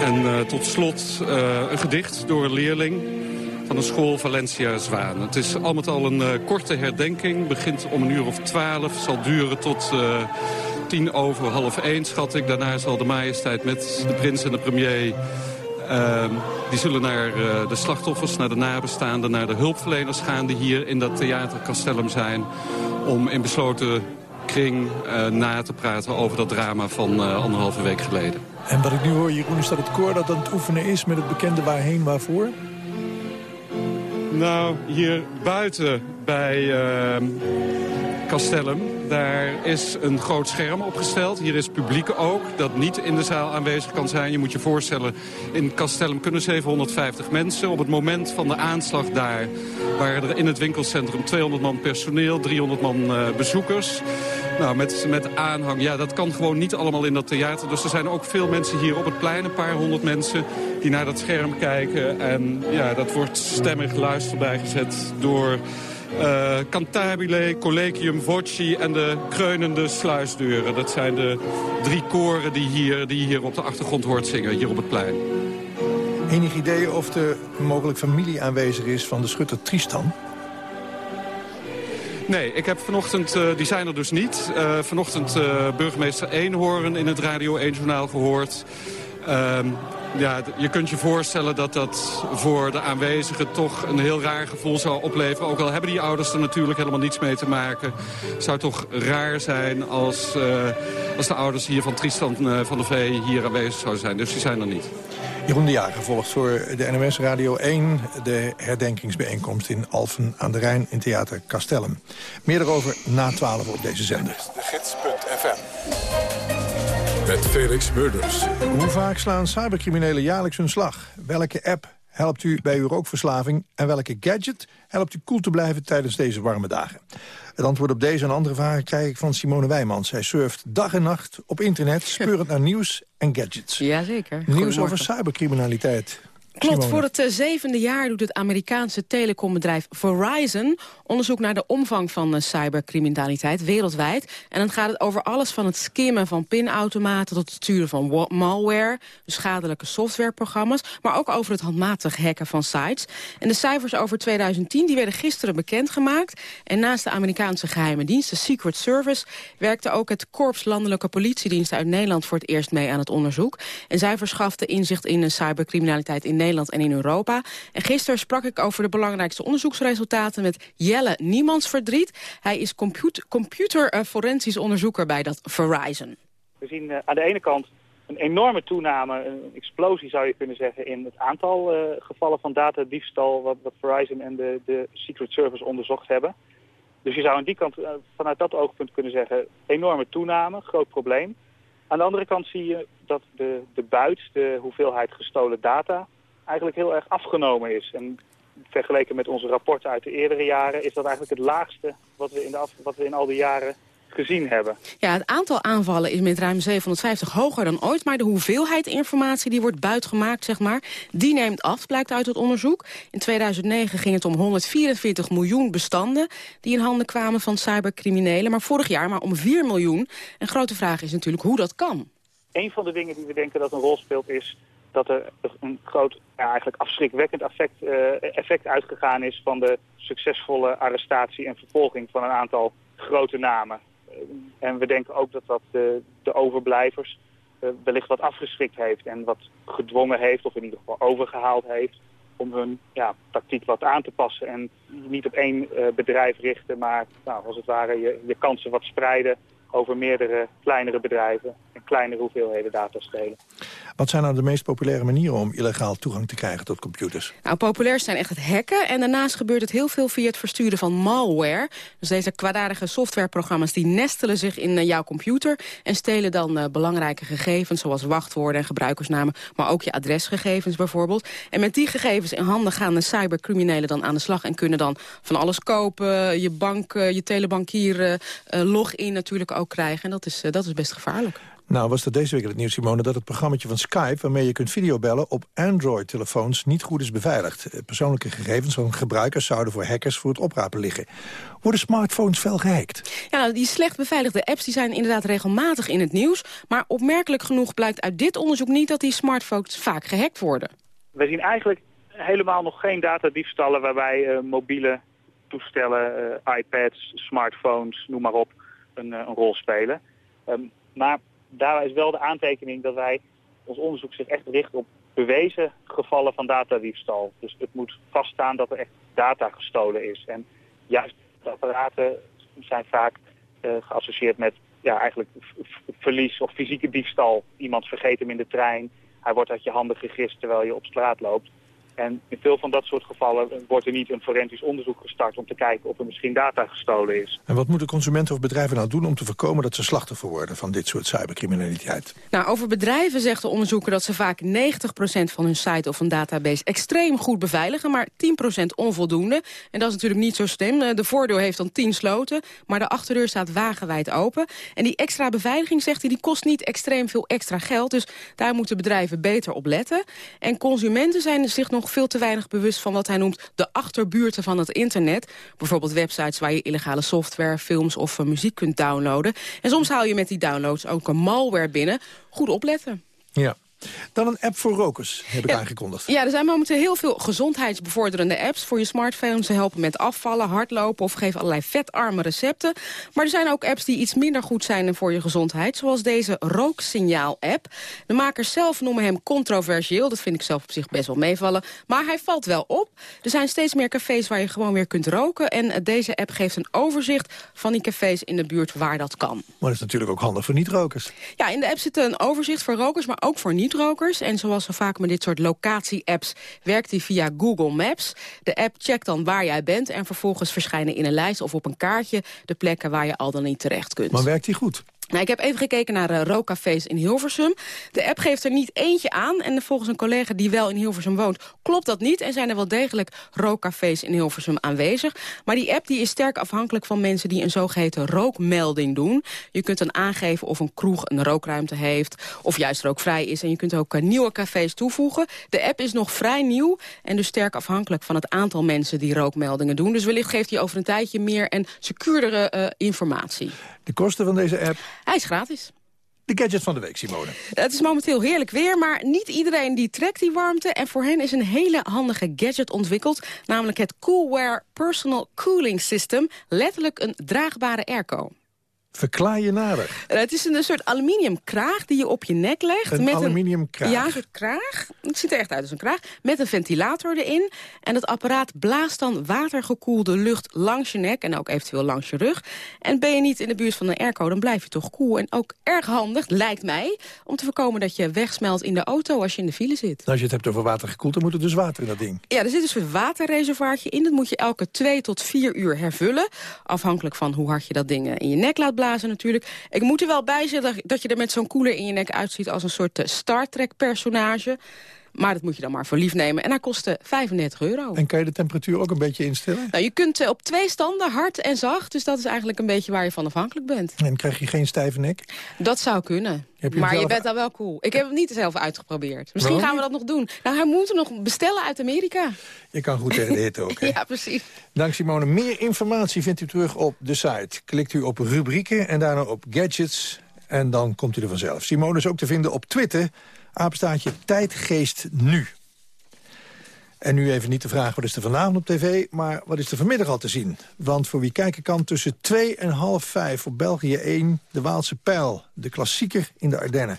En uh, tot slot uh, een gedicht door een leerling van de school Valencia Zwaan. Het is al met al een uh, korte herdenking. Begint om een uur of twaalf, zal duren tot tien over half één, schat ik. Daarna zal de majesteit met de prins en de premier... Uh, die zullen naar uh, de slachtoffers, naar de nabestaanden, naar de hulpverleners gaan... die hier in dat theater Castellum zijn... om in besloten kring uh, na te praten over dat drama van anderhalve week geleden. En wat ik nu hoor, Jeroen, is dat het koor dat aan het oefenen is... met het bekende waarheen, waarvoor? Nou, hier buiten bij Castellum. Daar is een groot scherm opgesteld. Hier is publiek ook, dat niet in de zaal aanwezig kan zijn. Je moet je voorstellen, in Castellum kunnen 750 mensen. Op het moment van de aanslag daar waren er in het winkelcentrum 200 man personeel, 300 man uh, bezoekers. Nou, met, met aanhang, ja, dat kan gewoon niet allemaal in dat theater. Dus er zijn ook veel mensen hier op het plein, een paar honderd mensen... die naar dat scherm kijken. En ja, dat wordt stemmig luisterbaar gezet door... Uh, Cantabile, Collegium, Voci en de kreunende sluisdeuren. Dat zijn de drie koren die hier, die hier op de achtergrond hoort zingen, hier op het plein. Enig idee of er mogelijk familie aanwezig is van de schutter Tristan? Nee, ik heb vanochtend, uh, die zijn er dus niet. Uh, vanochtend burgemeester Eenhoorn in het Radio 1 Journaal gehoord. Ehm, ja, je kunt je voorstellen dat dat voor de aanwezigen toch een heel raar gevoel zou opleveren. Ook al hebben die ouders er natuurlijk helemaal niets mee te maken. Het zou toch raar zijn als, eh, als de ouders hier van Tristan eh, van de Vee hier aanwezig zouden zijn. Dus die zijn er niet. Jeroen de Jager volgt voor de NMS Radio 1... de herdenkingsbijeenkomst in Alphen aan de Rijn in Theater Castellum. Meer erover na 12 op deze zender. De Gids.fm met Felix Murders. Hoe vaak slaan cybercriminelen jaarlijks hun slag? Welke app helpt u bij uw rookverslaving? En welke gadget helpt u koel te blijven tijdens deze warme dagen? Het antwoord op deze en andere vragen krijg ik van Simone Wijmans. Zij surft dag en nacht op internet, *laughs* speurend naar nieuws en gadgets. Jazeker. Nieuws over cybercriminaliteit. Klopt, voor het eh, zevende jaar doet het Amerikaanse telecombedrijf Verizon... onderzoek naar de omvang van eh, cybercriminaliteit wereldwijd. En dan gaat het over alles van het skimmen van pinautomaten... tot het sturen van wa- malware, dus schadelijke softwareprogramma's... maar ook over het handmatig hacken van sites. En de cijfers over 2010 die werden gisteren bekendgemaakt. En naast de Amerikaanse geheime dienst, de Secret Service... werkte ook het Korps Landelijke Politiediensten uit Nederland... voor het eerst mee aan het onderzoek. En zij verschaften inzicht in de cybercriminaliteit in Nederland en in Europa. En gisteren sprak ik over de belangrijkste onderzoeksresultaten... met Jelle Niemandsverdriet. Hij is computer, computer eh, onderzoeker bij dat Verizon. We zien eh, aan de ene kant een enorme toename, een explosie zou je kunnen zeggen, in het aantal eh, gevallen van datadiefstal wat, Verizon en de, de Secret Service onderzocht hebben. Dus je zou aan die kant, vanuit dat oogpunt kunnen zeggen, enorme toename, groot probleem. Aan de andere kant zie je dat de, de buit, de hoeveelheid gestolen data, eigenlijk heel erg afgenomen is. En vergeleken met onze rapporten uit de eerdere jaren is dat eigenlijk het laagste wat we in, de af, wat we in al die jaren gezien hebben. Ja, het aantal aanvallen is met ruim 750 hoger dan ooit... maar de hoeveelheid informatie die wordt buitgemaakt, zeg maar... die neemt af, blijkt uit het onderzoek. In 2009 ging het om 144 miljoen bestanden... die in handen kwamen van cybercriminelen. Maar vorig jaar maar om 4 miljoen. En grote vraag is natuurlijk hoe dat kan. Een van de dingen die we denken dat een rol speelt is dat er een groot, ja, eigenlijk afschrikwekkend effect, eh, effect uitgegaan is van de succesvolle arrestatie en vervolging van een aantal grote namen. Eh, en we denken ook dat dat de, de overblijvers eh, wellicht wat afgeschrikt heeft en wat gedwongen heeft, of in ieder geval overgehaald heeft, om hun ja, tactiek wat aan te passen. En niet op één bedrijf richten, maar nou, als het ware je, je kansen wat spreiden over meerdere kleinere bedrijven en kleinere hoeveelheden data stelen. Wat zijn nou de meest populaire manieren om illegaal toegang te krijgen tot computers? Nou, populair zijn echt het hacken. En daarnaast gebeurt het heel veel via het versturen van malware. Dus deze kwaadaardige softwareprogramma's die nestelen zich in eh, jouw computer... en stelen dan eh, belangrijke gegevens zoals wachtwoorden en gebruikersnamen... maar ook je adresgegevens bijvoorbeeld. En met die gegevens in handen gaan de cybercriminelen dan aan de slag... en kunnen dan van alles kopen, je bank, eh, je telebankier login natuurlijk ook krijgen. En dat is, eh, dat is best gevaarlijk. Nou, was er deze week in het nieuws, Simone, dat het programmaatje van Skype... waarmee je kunt videobellen op Android-telefoons niet goed is beveiligd. Eh, Persoonlijke gegevens van gebruikers zouden voor hackers voor het oprapen liggen. Worden smartphones fel gehackt? Ja, nou, die slecht beveiligde apps die zijn inderdaad regelmatig in het nieuws. Maar opmerkelijk genoeg blijkt uit dit onderzoek niet dat die smartphones vaak gehackt worden. We zien eigenlijk helemaal nog geen datadiefstallen waarbij eh, mobiele toestellen, eh, iPads, smartphones, noem maar op, een, eh, een rol spelen. Ehm, maar daarbij is wel de aantekening dat wij ons onderzoek zich echt richt op bewezen gevallen van datadiefstal. Dus het moet vaststaan dat er echt data gestolen is. En juist apparaten zijn vaak eh, geassocieerd met ja, eigenlijk verlies of fysieke diefstal. Iemand vergeet hem in de trein, hij wordt uit je handen gegist terwijl je op straat loopt. En in veel van dat soort gevallen wordt er niet een forensisch onderzoek gestart om te kijken of er misschien data gestolen is. En wat moeten consumenten of bedrijven nou doen om te voorkomen dat ze slachtoffer worden van dit soort cybercriminaliteit? Nou, over bedrijven zegt de onderzoeker dat ze vaak 90% van hun site of een database extreem goed beveiligen, maar 10% onvoldoende. En dat is natuurlijk niet zo slim. Eh, De voordeur heeft dan 10 sloten, maar de achterdeur staat wagenwijd open. En die extra beveiliging, zegt hij, die kost niet extreem veel extra geld. Dus daar moeten bedrijven beter op letten. En consumenten zijn zich nog veel te weinig bewust van wat hij noemt de achterbuurten van het internet. Bijvoorbeeld websites waar je illegale software, films of eh, muziek kunt downloaden. En soms haal je met die downloads ook een malware binnen. Goed opletten. Ja. Dan een app voor rokers, heb ik aangekondigd. Ja, er zijn momenteel heel veel gezondheidsbevorderende apps voor je smartphone. Ze helpen met afvallen, hardlopen of geven allerlei vetarme recepten. Maar er zijn ook apps die iets minder goed zijn voor je gezondheid. Zoals deze rooksignaal-app. De makers zelf noemen hem controversieel. Dat vind ik zelf op zich best wel meevallen. Maar hij valt wel op. Er zijn steeds meer cafés waar je gewoon weer kunt roken. En deze app geeft een overzicht van die cafés in de buurt waar dat kan. Maar dat is natuurlijk ook handig voor niet-rokers. Ja, in de app zit een overzicht voor rokers, maar ook voor En zoals zo vaak met dit soort locatie-apps werkt die via Google Maps. De app checkt dan waar jij bent en vervolgens verschijnen in een lijst of op een kaartje de plekken waar je al dan niet terecht kunt. Maar werkt die goed? Nou, ik heb even gekeken naar uh, rookcafés in Hilversum. De app geeft er niet eentje aan. En volgens een collega die wel in Hilversum woont, klopt dat niet. En zijn er wel degelijk rookcafés in Hilversum aanwezig. Maar die app die is sterk afhankelijk van mensen die een zogeheten rookmelding doen. Je kunt dan aangeven of een kroeg een rookruimte heeft, of juist rookvrij is. En je kunt ook uh, nieuwe cafés toevoegen. De app is nog vrij nieuw en dus sterk afhankelijk van het aantal mensen die rookmeldingen doen. Dus wellicht geeft hij over een tijdje meer en secuurdere uh, informatie. De kosten van deze app? Hij is gratis. De gadget van de week, Simone. Het is momenteel heerlijk weer, maar niet iedereen die trekt die warmte. En voor hen is een hele handige gadget ontwikkeld. Namelijk het Coolwear Personal Cooling System. Letterlijk een draagbare airco. Verklaar je nader. Het is een soort aluminium kraag die je op je nek legt. Een met aluminium kraag? Ja, een soort kraag. Het ziet er echt uit als een kraag. Met een ventilator erin. En het apparaat blaast dan watergekoelde lucht langs je nek... en ook eventueel langs je rug. En ben je niet in de buurt van een airco, dan blijf je toch koel. En ook erg handig, lijkt mij, om te voorkomen dat je wegsmelt in de auto... als je in de file zit. Als je het hebt over watergekoeld, dan moet er dus water in dat ding. Ja, er zit een waterreservoirtje in. Dat moet je elke twee tot vier uur hervullen. Afhankelijk van hoe hard je dat ding in je nek laat natuurlijk. Ik moet er wel bij zetten dat je er met zo'n koeler in je nek uitziet... als een soort Star Trek-personage. Maar dat moet je dan maar voor lief nemen. En hij kostte 35 euro. En kan je de temperatuur ook een beetje instellen? Nou, je kunt op twee standen, hard en zacht. Dus dat is eigenlijk een beetje waar je van afhankelijk bent. En krijg je geen stijve nek? Dat zou kunnen. Je maar zelf... je bent al wel cool. Ik heb hem niet zelf uitgeprobeerd. Misschien Waarom? gaan we dat nog doen. Nou, hij moet hem nog bestellen uit Amerika. Je kan goed tegen de hitte ook, hè? *laughs* ja, precies. Dank Simone. Meer informatie vindt u terug op de site. Klikt u op rubrieken en daarna op gadgets. En dan komt u er vanzelf. Simone is ook te vinden op Twitter. Apenstaatje Tijdgeest Nu. En nu even niet de vraag wat is er vanavond op tv... maar wat is er vanmiddag al te zien? Want voor wie kijken kan tussen 2 en half 5 op België 1... de Waalse Pijl, de klassieker in de Ardennen.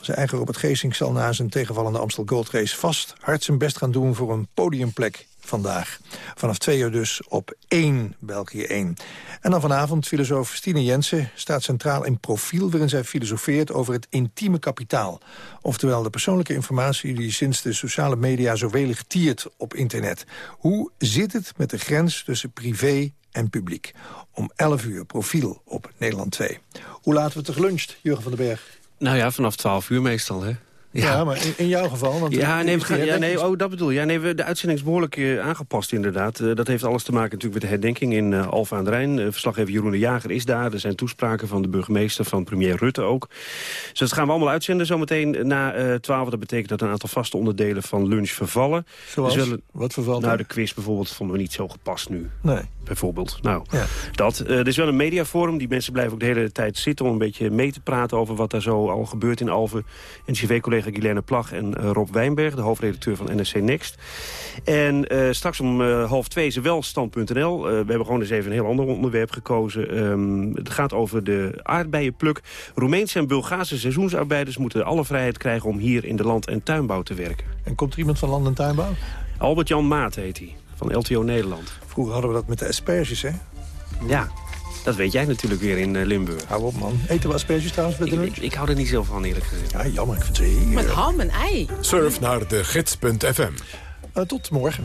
Zijn eigen Robert Geesink zal na zijn tegenvallende Amstel Gold Race... vast hard zijn best gaan doen voor een podiumplek vandaag. Vanaf twee uur dus op 1 België 1. En dan vanavond filosoof Stine Jensen staat centraal in profiel... waarin zij filosofeert over het intieme kapitaal. Oftewel de persoonlijke informatie die sinds de sociale media zo welig tiert op internet. Hoe zit het met de grens tussen privé en publiek? Om 11 uur profiel op Nederland 2. Hoe laten we het geluncht, Jurgen van den Berg? Nou ja, vanaf 12 uur meestal, hè? Ja, ja maar in, in, jouw geval? Want ja, nee, we gaan, ja, nee, oh, dat bedoel je. Ja, nee, we, de uitzending is behoorlijk uh, aangepast inderdaad. Uh, dat heeft alles te maken natuurlijk met de herdenking in uh, Alfa aan de Rijn. verslaggever Jeroen de Jager is daar. Er zijn toespraken van de burgemeester, van premier Rutte ook. Dus dat gaan we allemaal uitzenden zometeen na 12. Dat betekent dat een aantal vaste onderdelen van lunch vervallen. Zoals? Zullen, wat vervalt Nou, de quiz bijvoorbeeld vonden we niet zo gepast nu. Nee. Bijvoorbeeld. Nou, ja. dat. er is wel een mediaforum. Die mensen blijven ook de hele tijd zitten om een beetje mee te praten over wat daar zo al gebeurt in Alphen. Guilaine Plag en uh, Rob Wijnberg, de hoofdredacteur van NSC Next. En uh, straks om uh, half twee is wel stand.nl. we hebben gewoon eens even een heel ander onderwerp gekozen. Um, het gaat over de aardbeienpluk. Roemeense en Bulgaarse seizoensarbeiders moeten alle vrijheid krijgen om hier in de land- en tuinbouw te werken. En komt er iemand van land- en tuinbouw? Albert-Jan Maat heet hij, van LTO Nederland. Vroeger hadden we dat met de asperges, hè? Ja, dat weet jij natuurlijk weer in uh, Limburg. Hou op, man. Eten we asperges trouwens bij de lunch? Ik, ik, hou er niet zo van, eerlijk gezegd. Ja, jammer. Ik vind het heerlijk. Met ham en ei. Surf naar de gids.fm. Uh, tot morgen.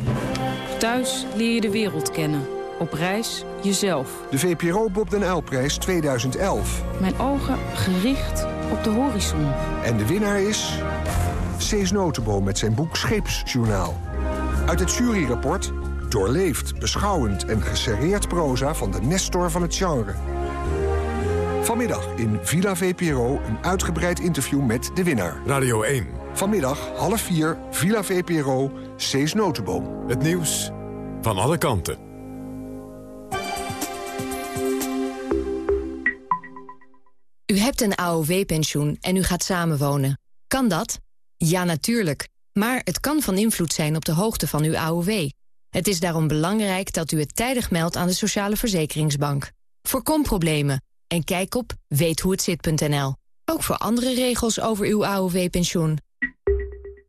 Thuis leer je de wereld kennen. Op reis jezelf. De VPRO Bob den Uyl-prijs 2011. Mijn ogen gericht op de horizon. En de winnaar is... Cees Notenboom met zijn boek Scheepsjournaal. Uit het juryrapport doorleefd, beschouwend en geserreerd proza van de Nestor van het genre. Vanmiddag in Villa VPRO een uitgebreid interview met de winnaar. Radio 1. Vanmiddag half vier, Villa VPRO, Cees Notenboom. Het nieuws van alle kanten. U hebt een AOW-pensioen en u gaat samenwonen. Kan dat? Ja, natuurlijk. Maar het kan van invloed zijn op de hoogte van uw AOW. Het is daarom belangrijk dat u het tijdig meldt aan de Sociale Verzekeringsbank. Voorkom problemen en kijk op weethoehetzit.nl. Ook voor andere regels over uw AOW-pensioen.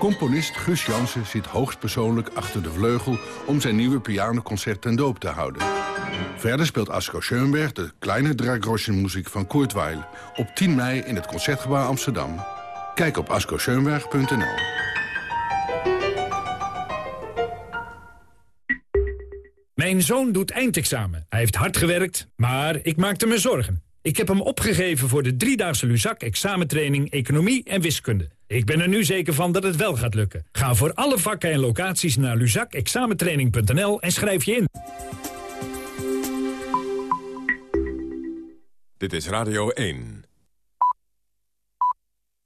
Componist Gus Jansen zit hoogstpersoonlijk achter de vleugel... om zijn nieuwe pianoconcert ten doop te houden. Verder speelt Asko Schoenberg de kleine Dragroschenmuziek van Kurt Weill... op 10 mei in het Concertgebouw Amsterdam. Kijk op askoschoenberg.nl. Mijn zoon doet eindexamen. Hij heeft hard gewerkt, maar ik maakte me zorgen. Ik heb hem opgegeven voor de driedaagse Luzak examentraining Economie en Wiskunde. Ik ben er nu zeker van dat het wel gaat lukken. Ga voor alle vakken en locaties naar luzakexamentraining.nl en schrijf je in. Dit is Radio 1.